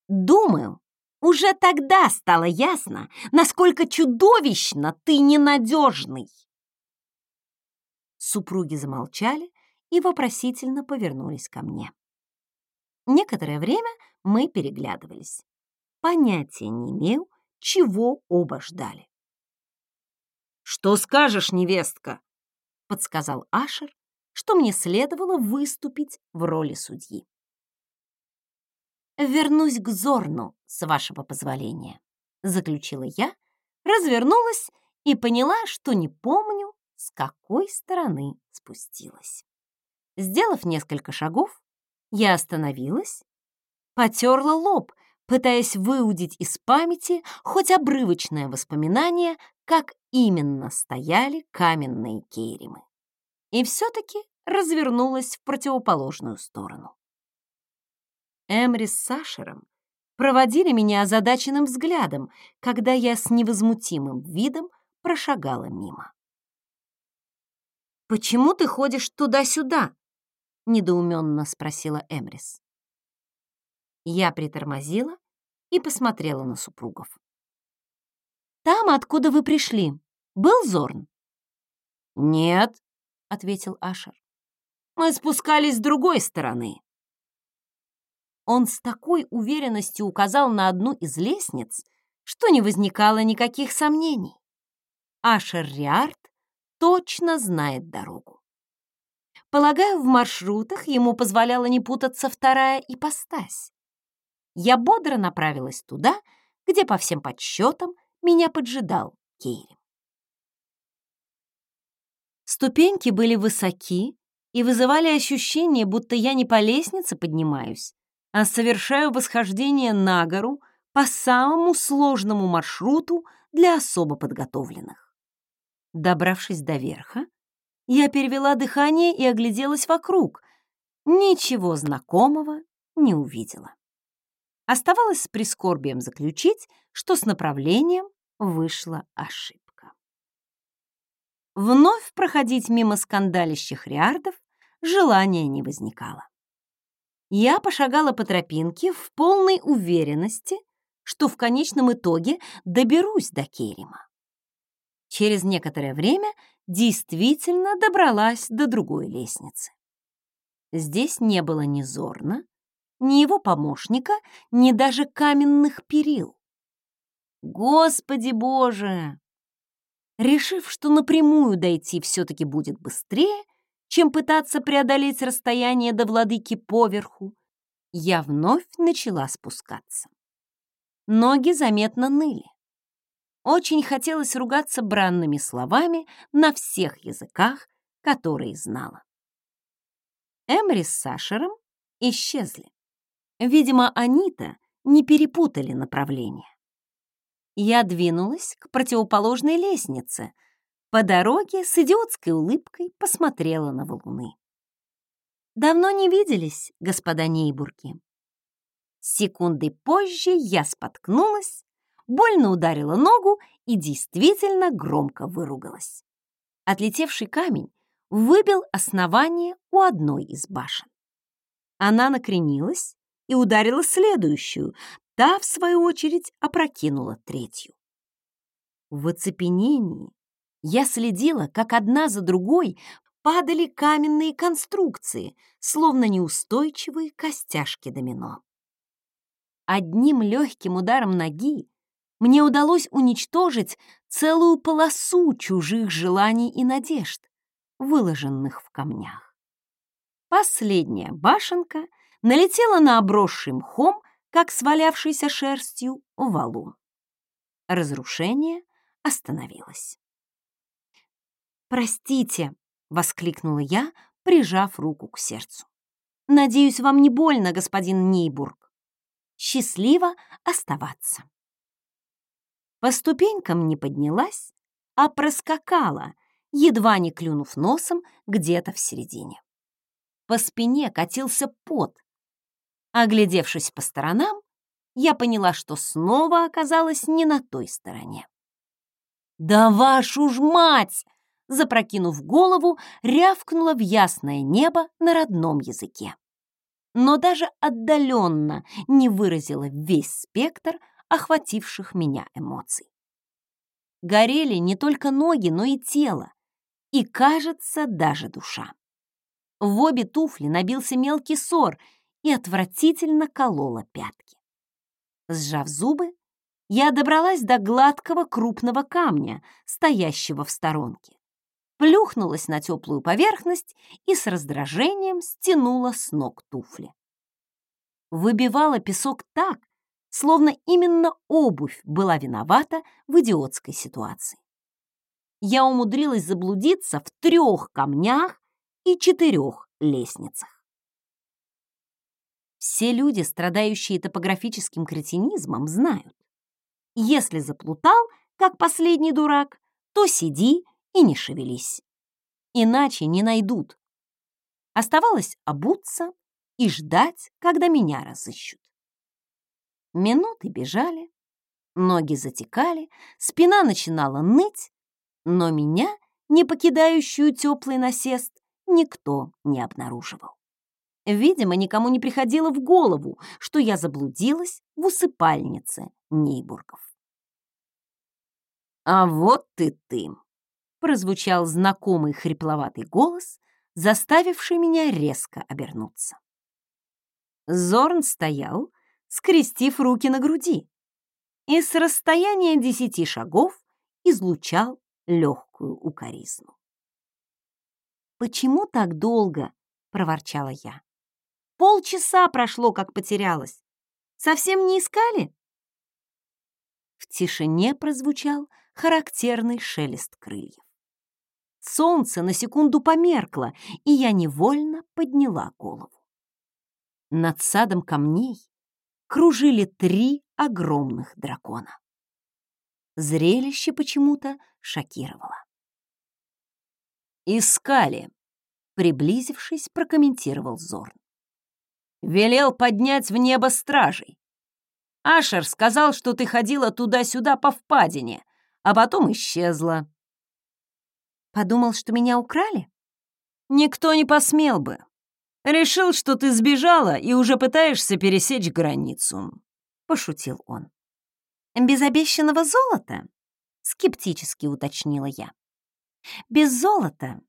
«Думаю, уже тогда стало ясно, насколько чудовищно ты ненадежный!» Супруги замолчали и вопросительно повернулись ко мне. Некоторое время мы переглядывались. Понятия не имел, чего оба ждали. «Что скажешь, невестка?» — подсказал Ашер, что мне следовало выступить в роли судьи. «Вернусь к Зорну, с вашего позволения», — заключила я, развернулась и поняла, что не помню, с какой стороны спустилась. Сделав несколько шагов, я остановилась, потерла лоб, пытаясь выудить из памяти хоть обрывочное воспоминание, как именно стояли каменные кейримы. И все-таки развернулась в противоположную сторону. Эмри с Сашером проводили меня озадаченным взглядом, когда я с невозмутимым видом прошагала мимо. «Почему ты ходишь туда-сюда?» — недоуменно спросила Эмрис. Я притормозила и посмотрела на супругов. «Там, откуда вы пришли, был Зорн?» «Нет», — ответил Ашер. «Мы спускались с другой стороны». Он с такой уверенностью указал на одну из лестниц, что не возникало никаких сомнений. Ашер Риарт точно знает дорогу. Полагаю, в маршрутах ему позволяла не путаться вторая ипостась я бодро направилась туда, где, по всем подсчетам, меня поджидал Кейрим. Ступеньки были высоки и вызывали ощущение, будто я не по лестнице поднимаюсь, а совершаю восхождение на гору по самому сложному маршруту для особо подготовленных. Добравшись до верха, я перевела дыхание и огляделась вокруг. Ничего знакомого не увидела. Оставалось с прискорбием заключить, что с направлением вышла ошибка. Вновь проходить мимо скандалищих риардов желания не возникало. Я пошагала по тропинке в полной уверенности, что в конечном итоге доберусь до Керима. Через некоторое время действительно добралась до другой лестницы. Здесь не было ни Зорна, ни его помощника, ни даже каменных перил. Господи Боже! Решив, что напрямую дойти все-таки будет быстрее, чем пытаться преодолеть расстояние до владыки поверху, я вновь начала спускаться. Ноги заметно ныли. Очень хотелось ругаться бранными словами на всех языках, которые знала. Эмри с Сашером исчезли. Видимо, они-то не перепутали направление. Я двинулась к противоположной лестнице. По дороге с идиотской улыбкой посмотрела на валуны. «Давно не виделись, господа Нейбурги». Секунды позже я споткнулась, больно ударила ногу и действительно громко выругалась. Отлетевший камень выбил основание у одной из башен. Она накренилась, и ударила следующую, та, в свою очередь, опрокинула третью. В оцепенении Я следила, как одна за другой падали каменные конструкции, словно неустойчивые костяшки домино. Одним легким ударом ноги мне удалось уничтожить целую полосу чужих желаний и надежд, выложенных в камнях. Последняя башенка налетела на обросший мхом, как свалявшийся шерстью, валун. Разрушение остановилось. «Простите!» — воскликнула я, прижав руку к сердцу. «Надеюсь, вам не больно, господин Нейбург. Счастливо оставаться!» По ступенькам не поднялась, а проскакала, едва не клюнув носом где-то в середине. По спине катился пот. Оглядевшись по сторонам, я поняла, что снова оказалась не на той стороне. «Да вашу ж мать!» Запрокинув голову, рявкнула в ясное небо на родном языке. Но даже отдаленно не выразила весь спектр охвативших меня эмоций. Горели не только ноги, но и тело, и, кажется, даже душа. В обе туфли набился мелкий сор и отвратительно колола пятки. Сжав зубы, я добралась до гладкого крупного камня, стоящего в сторонке плюхнулась на теплую поверхность и с раздражением стянула с ног туфли. Выбивала песок так, словно именно обувь была виновата в идиотской ситуации. Я умудрилась заблудиться в трех камнях и четырех лестницах. Все люди, страдающие топографическим кретинизмом, знают. Если заплутал, как последний дурак, то сиди и не шевелись. Иначе не найдут. Оставалось обуться и ждать, когда меня разыщут. Минуты бежали, ноги затекали, спина начинала ныть, но меня, не покидающую теплый насест, никто не обнаруживал. Видимо, никому не приходило в голову, что я заблудилась в усыпальнице Нейбургов. «А вот ты ты!» Прозвучал знакомый хрипловатый голос, заставивший меня резко обернуться. Зорн стоял, скрестив руки на груди, и с расстояния десяти шагов излучал легкую укоризну. «Почему так долго?» — проворчала я. «Полчаса прошло, как потерялась. Совсем не искали?» В тишине прозвучал характерный шелест крыльев. Солнце на секунду померкло, и я невольно подняла голову. Над садом камней кружили три огромных дракона. Зрелище почему-то шокировало. «Искали», — приблизившись, прокомментировал Зорн. «Велел поднять в небо стражей. Ашер сказал, что ты ходила туда-сюда по впадине, а потом исчезла. Подумал, что меня украли? Никто не посмел бы. Решил, что ты сбежала и уже пытаешься пересечь границу. Пошутил он. Без обещанного золота? Скептически уточнила я. Без золота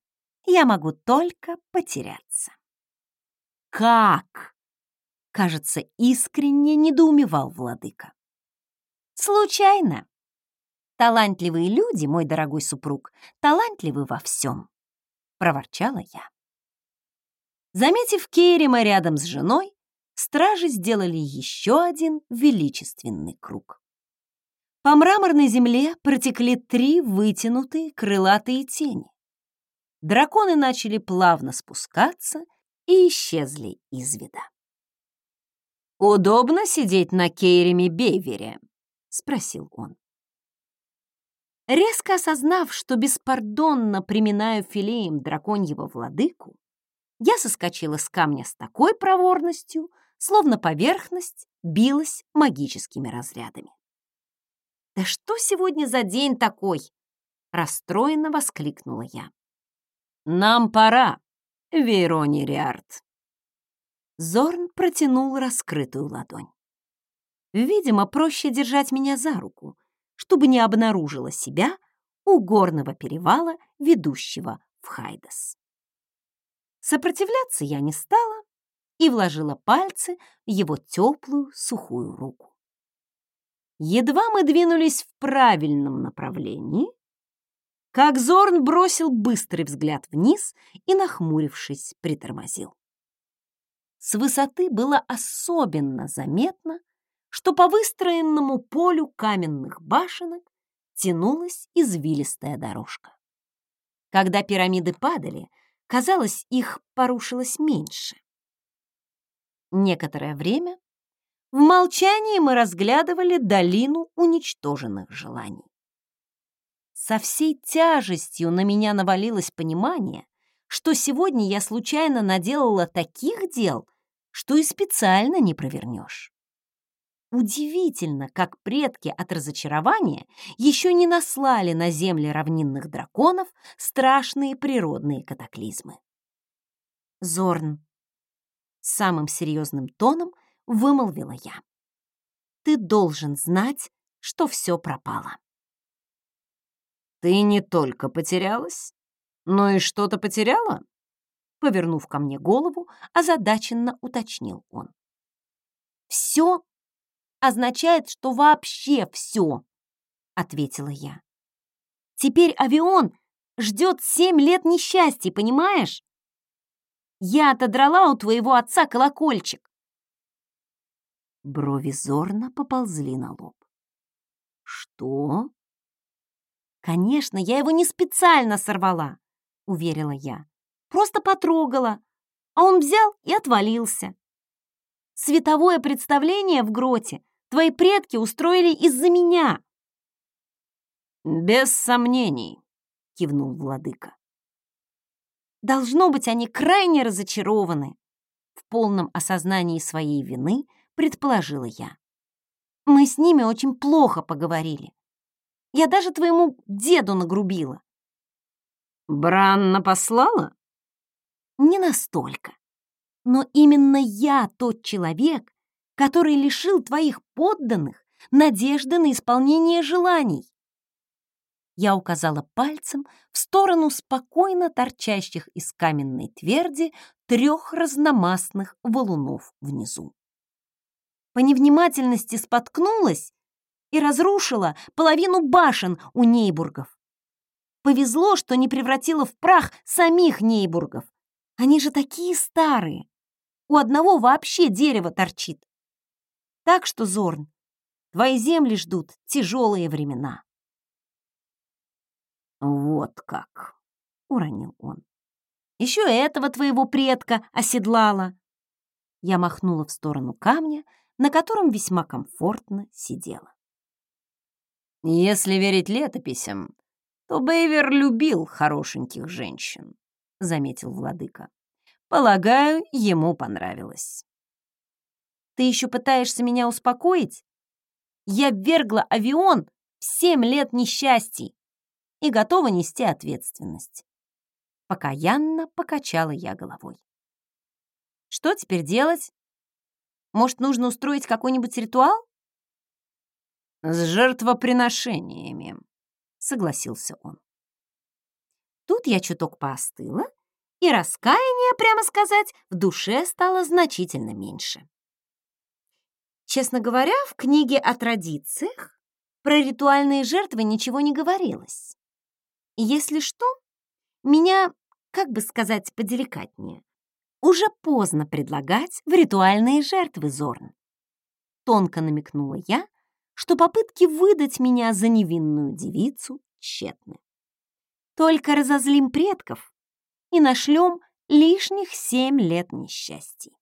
я могу только потеряться. Как? Кажется, искренне недоумевал владыка. Случайно, Талантливые люди, мой дорогой супруг, талантливы во всем, проворчала я. Заметив Керема рядом с женой, стражи сделали еще один величественный круг. По мраморной земле протекли три вытянутые крылатые тени. Драконы начали плавно спускаться и исчезли из вида. «Удобно сидеть на Кейреме Бейвере?» — спросил он. Резко осознав, что беспардонно приминаю филеем драконьего владыку, я соскочила с камня с такой проворностью, словно поверхность билась магическими разрядами. «Да что сегодня за день такой?» — расстроенно воскликнула я. «Нам пора, Верони Риарт». Зорн протянул раскрытую ладонь. Видимо, проще держать меня за руку, чтобы не обнаружила себя у горного перевала, ведущего в Хайдес. Сопротивляться я не стала и вложила пальцы в его теплую сухую руку. Едва мы двинулись в правильном направлении, как Зорн бросил быстрый взгляд вниз и, нахмурившись, притормозил. С высоты было особенно заметно, что по выстроенному полю каменных башенок тянулась извилистая дорожка. Когда пирамиды падали, казалось, их порушилось меньше. Некоторое время в молчании мы разглядывали долину уничтоженных желаний. Со всей тяжестью на меня навалилось понимание, что сегодня я случайно наделала таких дел, что и специально не провернешь. Удивительно, как предки от разочарования еще не наслали на земли равнинных драконов страшные природные катаклизмы. Зорн, самым серьезным тоном вымолвила я. Ты должен знать, что все пропало. Ты не только потерялась, но и что-то потеряла? Повернув ко мне голову, озадаченно уточнил он. Все означает, что вообще все, ответила я. Теперь авион ждет семь лет несчастья, понимаешь? Я отодрала у твоего отца колокольчик. Брови зорно поползли на лоб. Что? Конечно, я его не специально сорвала, уверила я. Просто потрогала, а он взял и отвалился. Световое представление в гроте Твои предки устроили из-за меня!» «Без сомнений», — кивнул владыка. «Должно быть, они крайне разочарованы», — в полном осознании своей вины предположила я. «Мы с ними очень плохо поговорили. Я даже твоему деду нагрубила». «Бранна послала?» «Не настолько. Но именно я тот человек, который лишил твоих подданных надежды на исполнение желаний. Я указала пальцем в сторону спокойно торчащих из каменной тверди трех разномастных валунов внизу. По невнимательности споткнулась и разрушила половину башен у Нейбургов. Повезло, что не превратила в прах самих Нейбургов. Они же такие старые. У одного вообще дерево торчит. Так что, Зорн, твои земли ждут тяжелые времена. Вот как, уронил он. Еще этого твоего предка оседлала. Я махнула в сторону камня, на котором весьма комфортно сидела. Если верить летописям, то Бейвер любил хорошеньких женщин, заметил владыка. Полагаю, ему понравилось. Ты еще пытаешься меня успокоить? Я ввергла авион в семь лет несчастий и готова нести ответственность. Покаянно покачала я головой. Что теперь делать? Может, нужно устроить какой-нибудь ритуал? С жертвоприношениями, согласился он. Тут я чуток поостыла, и раскаяние, прямо сказать, в душе стало значительно меньше. Честно говоря, в книге о традициях про ритуальные жертвы ничего не говорилось. если что, меня, как бы сказать поделикатнее, уже поздно предлагать в ритуальные жертвы Зорн. Тонко намекнула я, что попытки выдать меня за невинную девицу тщетны. Только разозлим предков и нашлем лишних семь лет несчастий.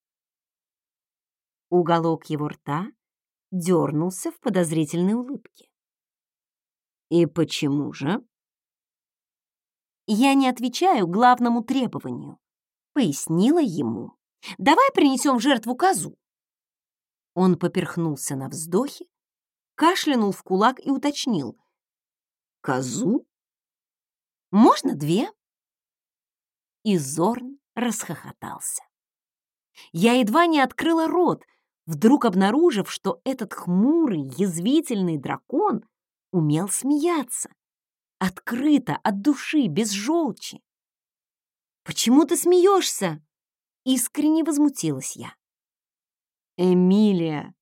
Уголок его рта дернулся в подозрительной улыбке. «И почему же?» «Я не отвечаю главному требованию», — пояснила ему. «Давай принесем в жертву козу». Он поперхнулся на вздохе, кашлянул в кулак и уточнил. «Козу?» «Можно две?» И Зорн расхохотался. Я едва не открыла рот, вдруг обнаружив, что этот хмурый, язвительный дракон умел смеяться. Открыто, от души, без желчи. «Почему ты смеешься?» Искренне возмутилась я. «Эмилия!»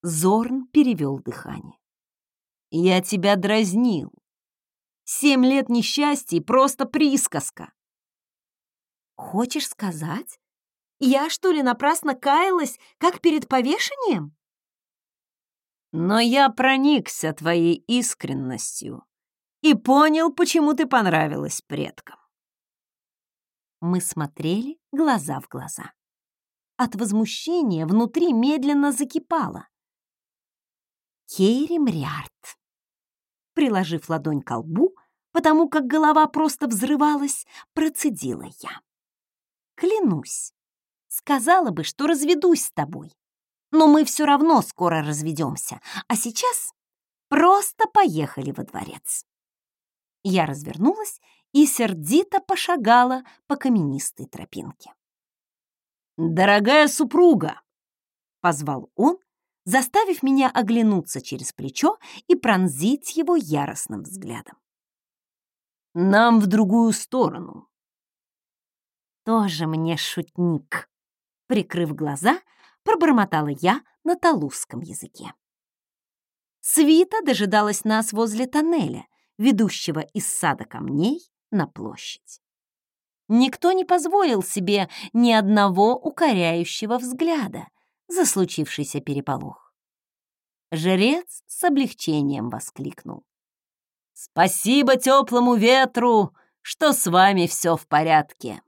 Зорн перевел дыхание. «Я тебя дразнил. Семь лет несчастья — просто присказка». «Хочешь сказать, я, что ли, напрасно каялась, как перед повешением?» «Но я проникся твоей искренностью и понял, почему ты понравилась предкам. Мы смотрели глаза в глаза. От возмущения внутри медленно закипало. Кейри Мриарт. Приложив ладонь к лбу, потому как голова просто взрывалась, процедила я. Клянусь, сказала бы, что разведусь с тобой. Но мы все равно скоро разведемся, а сейчас просто поехали во дворец. Я развернулась и сердито пошагала по каменистой тропинке. «Дорогая супруга!» — позвал он, заставив меня оглянуться через плечо и пронзить его яростным взглядом. «Нам в другую сторону». «Тоже мне шутник», — прикрыв глаза, пробормотала я на талузском языке. Свита дожидалась нас возле тоннеля, ведущего из сада камней на площадь. Никто не позволил себе ни одного укоряющего взгляда за случившийся переполох. Жрец с облегчением воскликнул. «Спасибо теплому ветру, что с вами все в порядке!»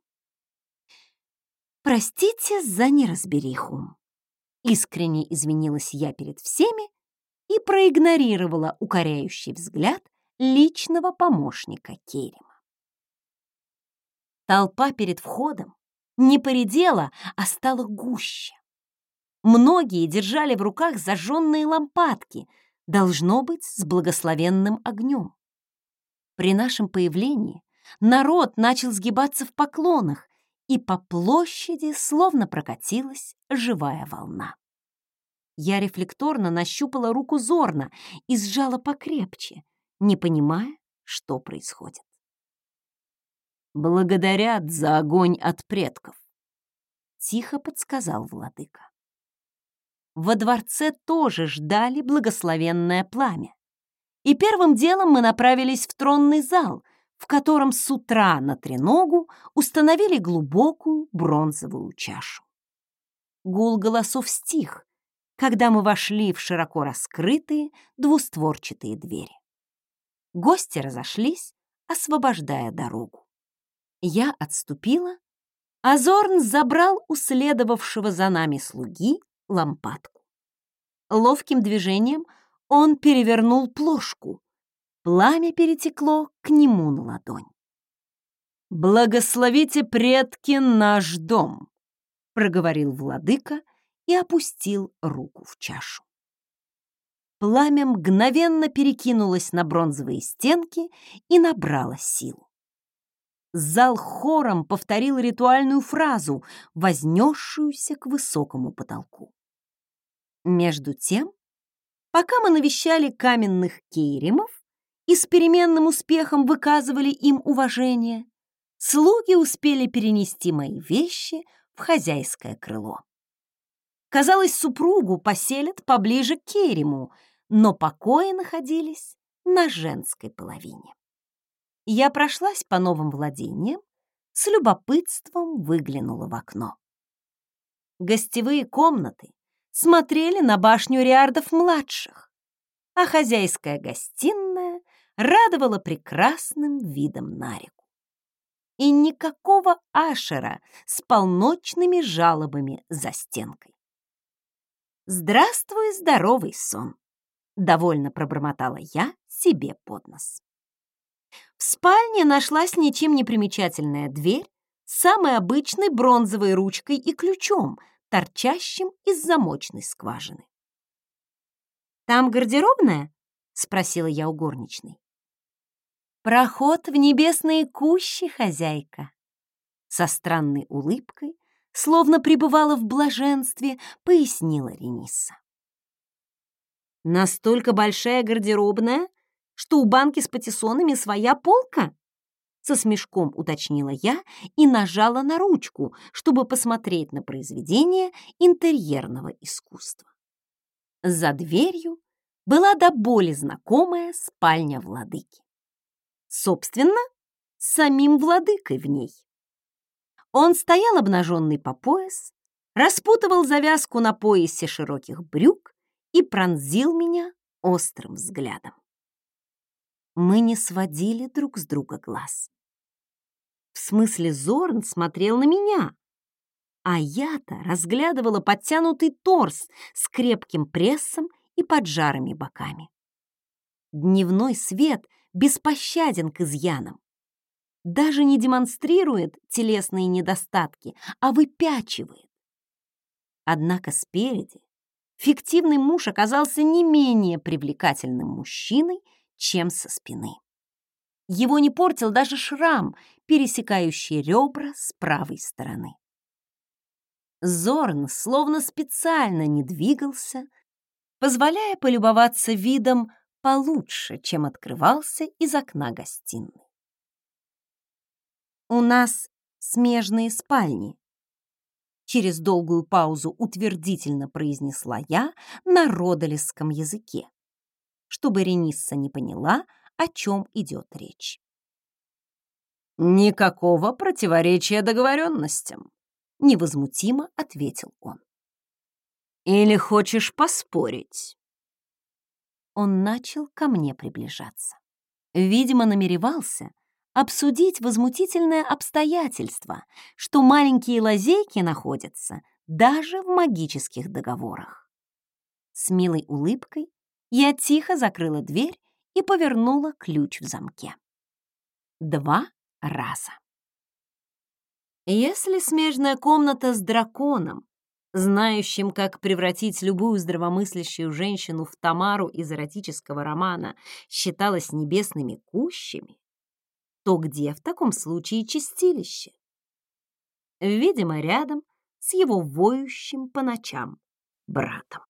«Простите за неразбериху», — искренне извинилась я перед всеми и проигнорировала укоряющий взгляд личного помощника Керема. Толпа перед входом не поредела, а стала гуще. Многие держали в руках зажженные лампадки, должно быть, с благословенным огнем. При нашем появлении народ начал сгибаться в поклонах, и по площади словно прокатилась живая волна. Я рефлекторно нащупала руку Зорна и сжала покрепче, не понимая, что происходит благодарят за огонь от предков», — тихо подсказал владыка. Во дворце тоже ждали благословенное пламя. И первым делом мы направились в тронный зал, в котором с утра на треногу установили глубокую бронзовую чашу. Гул голосов стих, когда мы вошли в широко раскрытые двустворчатые двери. Гости разошлись, освобождая дорогу. Я отступила, а Зорн забрал у следовавшего за нами слуги лампадку. Ловким движением он перевернул плошку. Пламя перетекло к нему на ладонь. «Благословите, предки, наш дом!» — проговорил владыка и опустил руку в чашу. Пламя мгновенно перекинулось на бронзовые стенки и набрало силу. Зал хором повторил ритуальную фразу, вознесшуюся к высокому потолку. Между тем, пока мы навещали каменных кейримов и с переменным успехом выказывали им уважение, слуги успели перенести мои вещи в хозяйское крыло. Казалось, супругу поселят поближе к Керему, но покои находились на женской половине я прошлась по новым владениям, с любопытством выглянула в окно. Гостевые комнаты смотрели на башню Риардов-младших, а хозяйская гостиная радовала прекрасным видом на реку. И никакого ашера с полночными жалобами за стенкой. «Здравствуй, здоровый сон!» — довольно пробормотала я себе под нос. В спальне нашлась ничем не примечательная дверь с самой обычной бронзовой ручкой и ключом, торчащим из замочной скважины. «Там гардеробная?» — спросила я у горничной. «Проход в небесные кущи, хозяйка!» Со странной улыбкой, словно пребывала в блаженстве, пояснила Рениса. «Настолько большая гардеробная, что у банки с патиссонами своя полка?» Со смешком уточнила я и нажала на ручку, чтобы посмотреть на произведение интерьерного искусства. За дверью была до боли знакомая спальня владыки. Собственно, с самим владыкой в ней. Он стоял обнаженный по пояс, распутывал завязку на поясе широких брюк и пронзил меня острым взглядом. Мы не сводили друг с друга глаз. В смысле, Зорн смотрел на меня, а я-то разглядывала подтянутый торс с крепким прессом и поджарыми боками. Дневной свет беспощаден к изъянам. Даже не демонстрирует телесные недостатки, а выпячивает. Однако спереди фиктивный муж оказался не менее привлекательным мужчиной, чем со спины. Его не портил даже шрам, пересекающий ребра с правой стороны. Зорн словно специально не двигался, позволяя полюбоваться видом получше, чем открывался из окна гостиной. «У нас смежные спальни», — через долгую паузу утвердительно произнесла я на родолесском языке, чтобы Ренисса не поняла, о чем идет речь. «Никакого противоречия договоренностям», — невозмутимо ответил он. «Или хочешь поспорить?» Он начал ко мне приближаться. Видимо, намеревался обсудить возмутительное обстоятельство, что маленькие лазейки находятся даже в магических договорах. С милой улыбкой я тихо закрыла дверь и повернула ключ в замке. Два раза. Если смежная комната с драконом, знающим, как превратить любую здравомыслящую женщину в Тамару из эротического романа, считалась небесными кущами, то где в таком случае чистилище? Видимо, рядом с его воющим по ночам братом.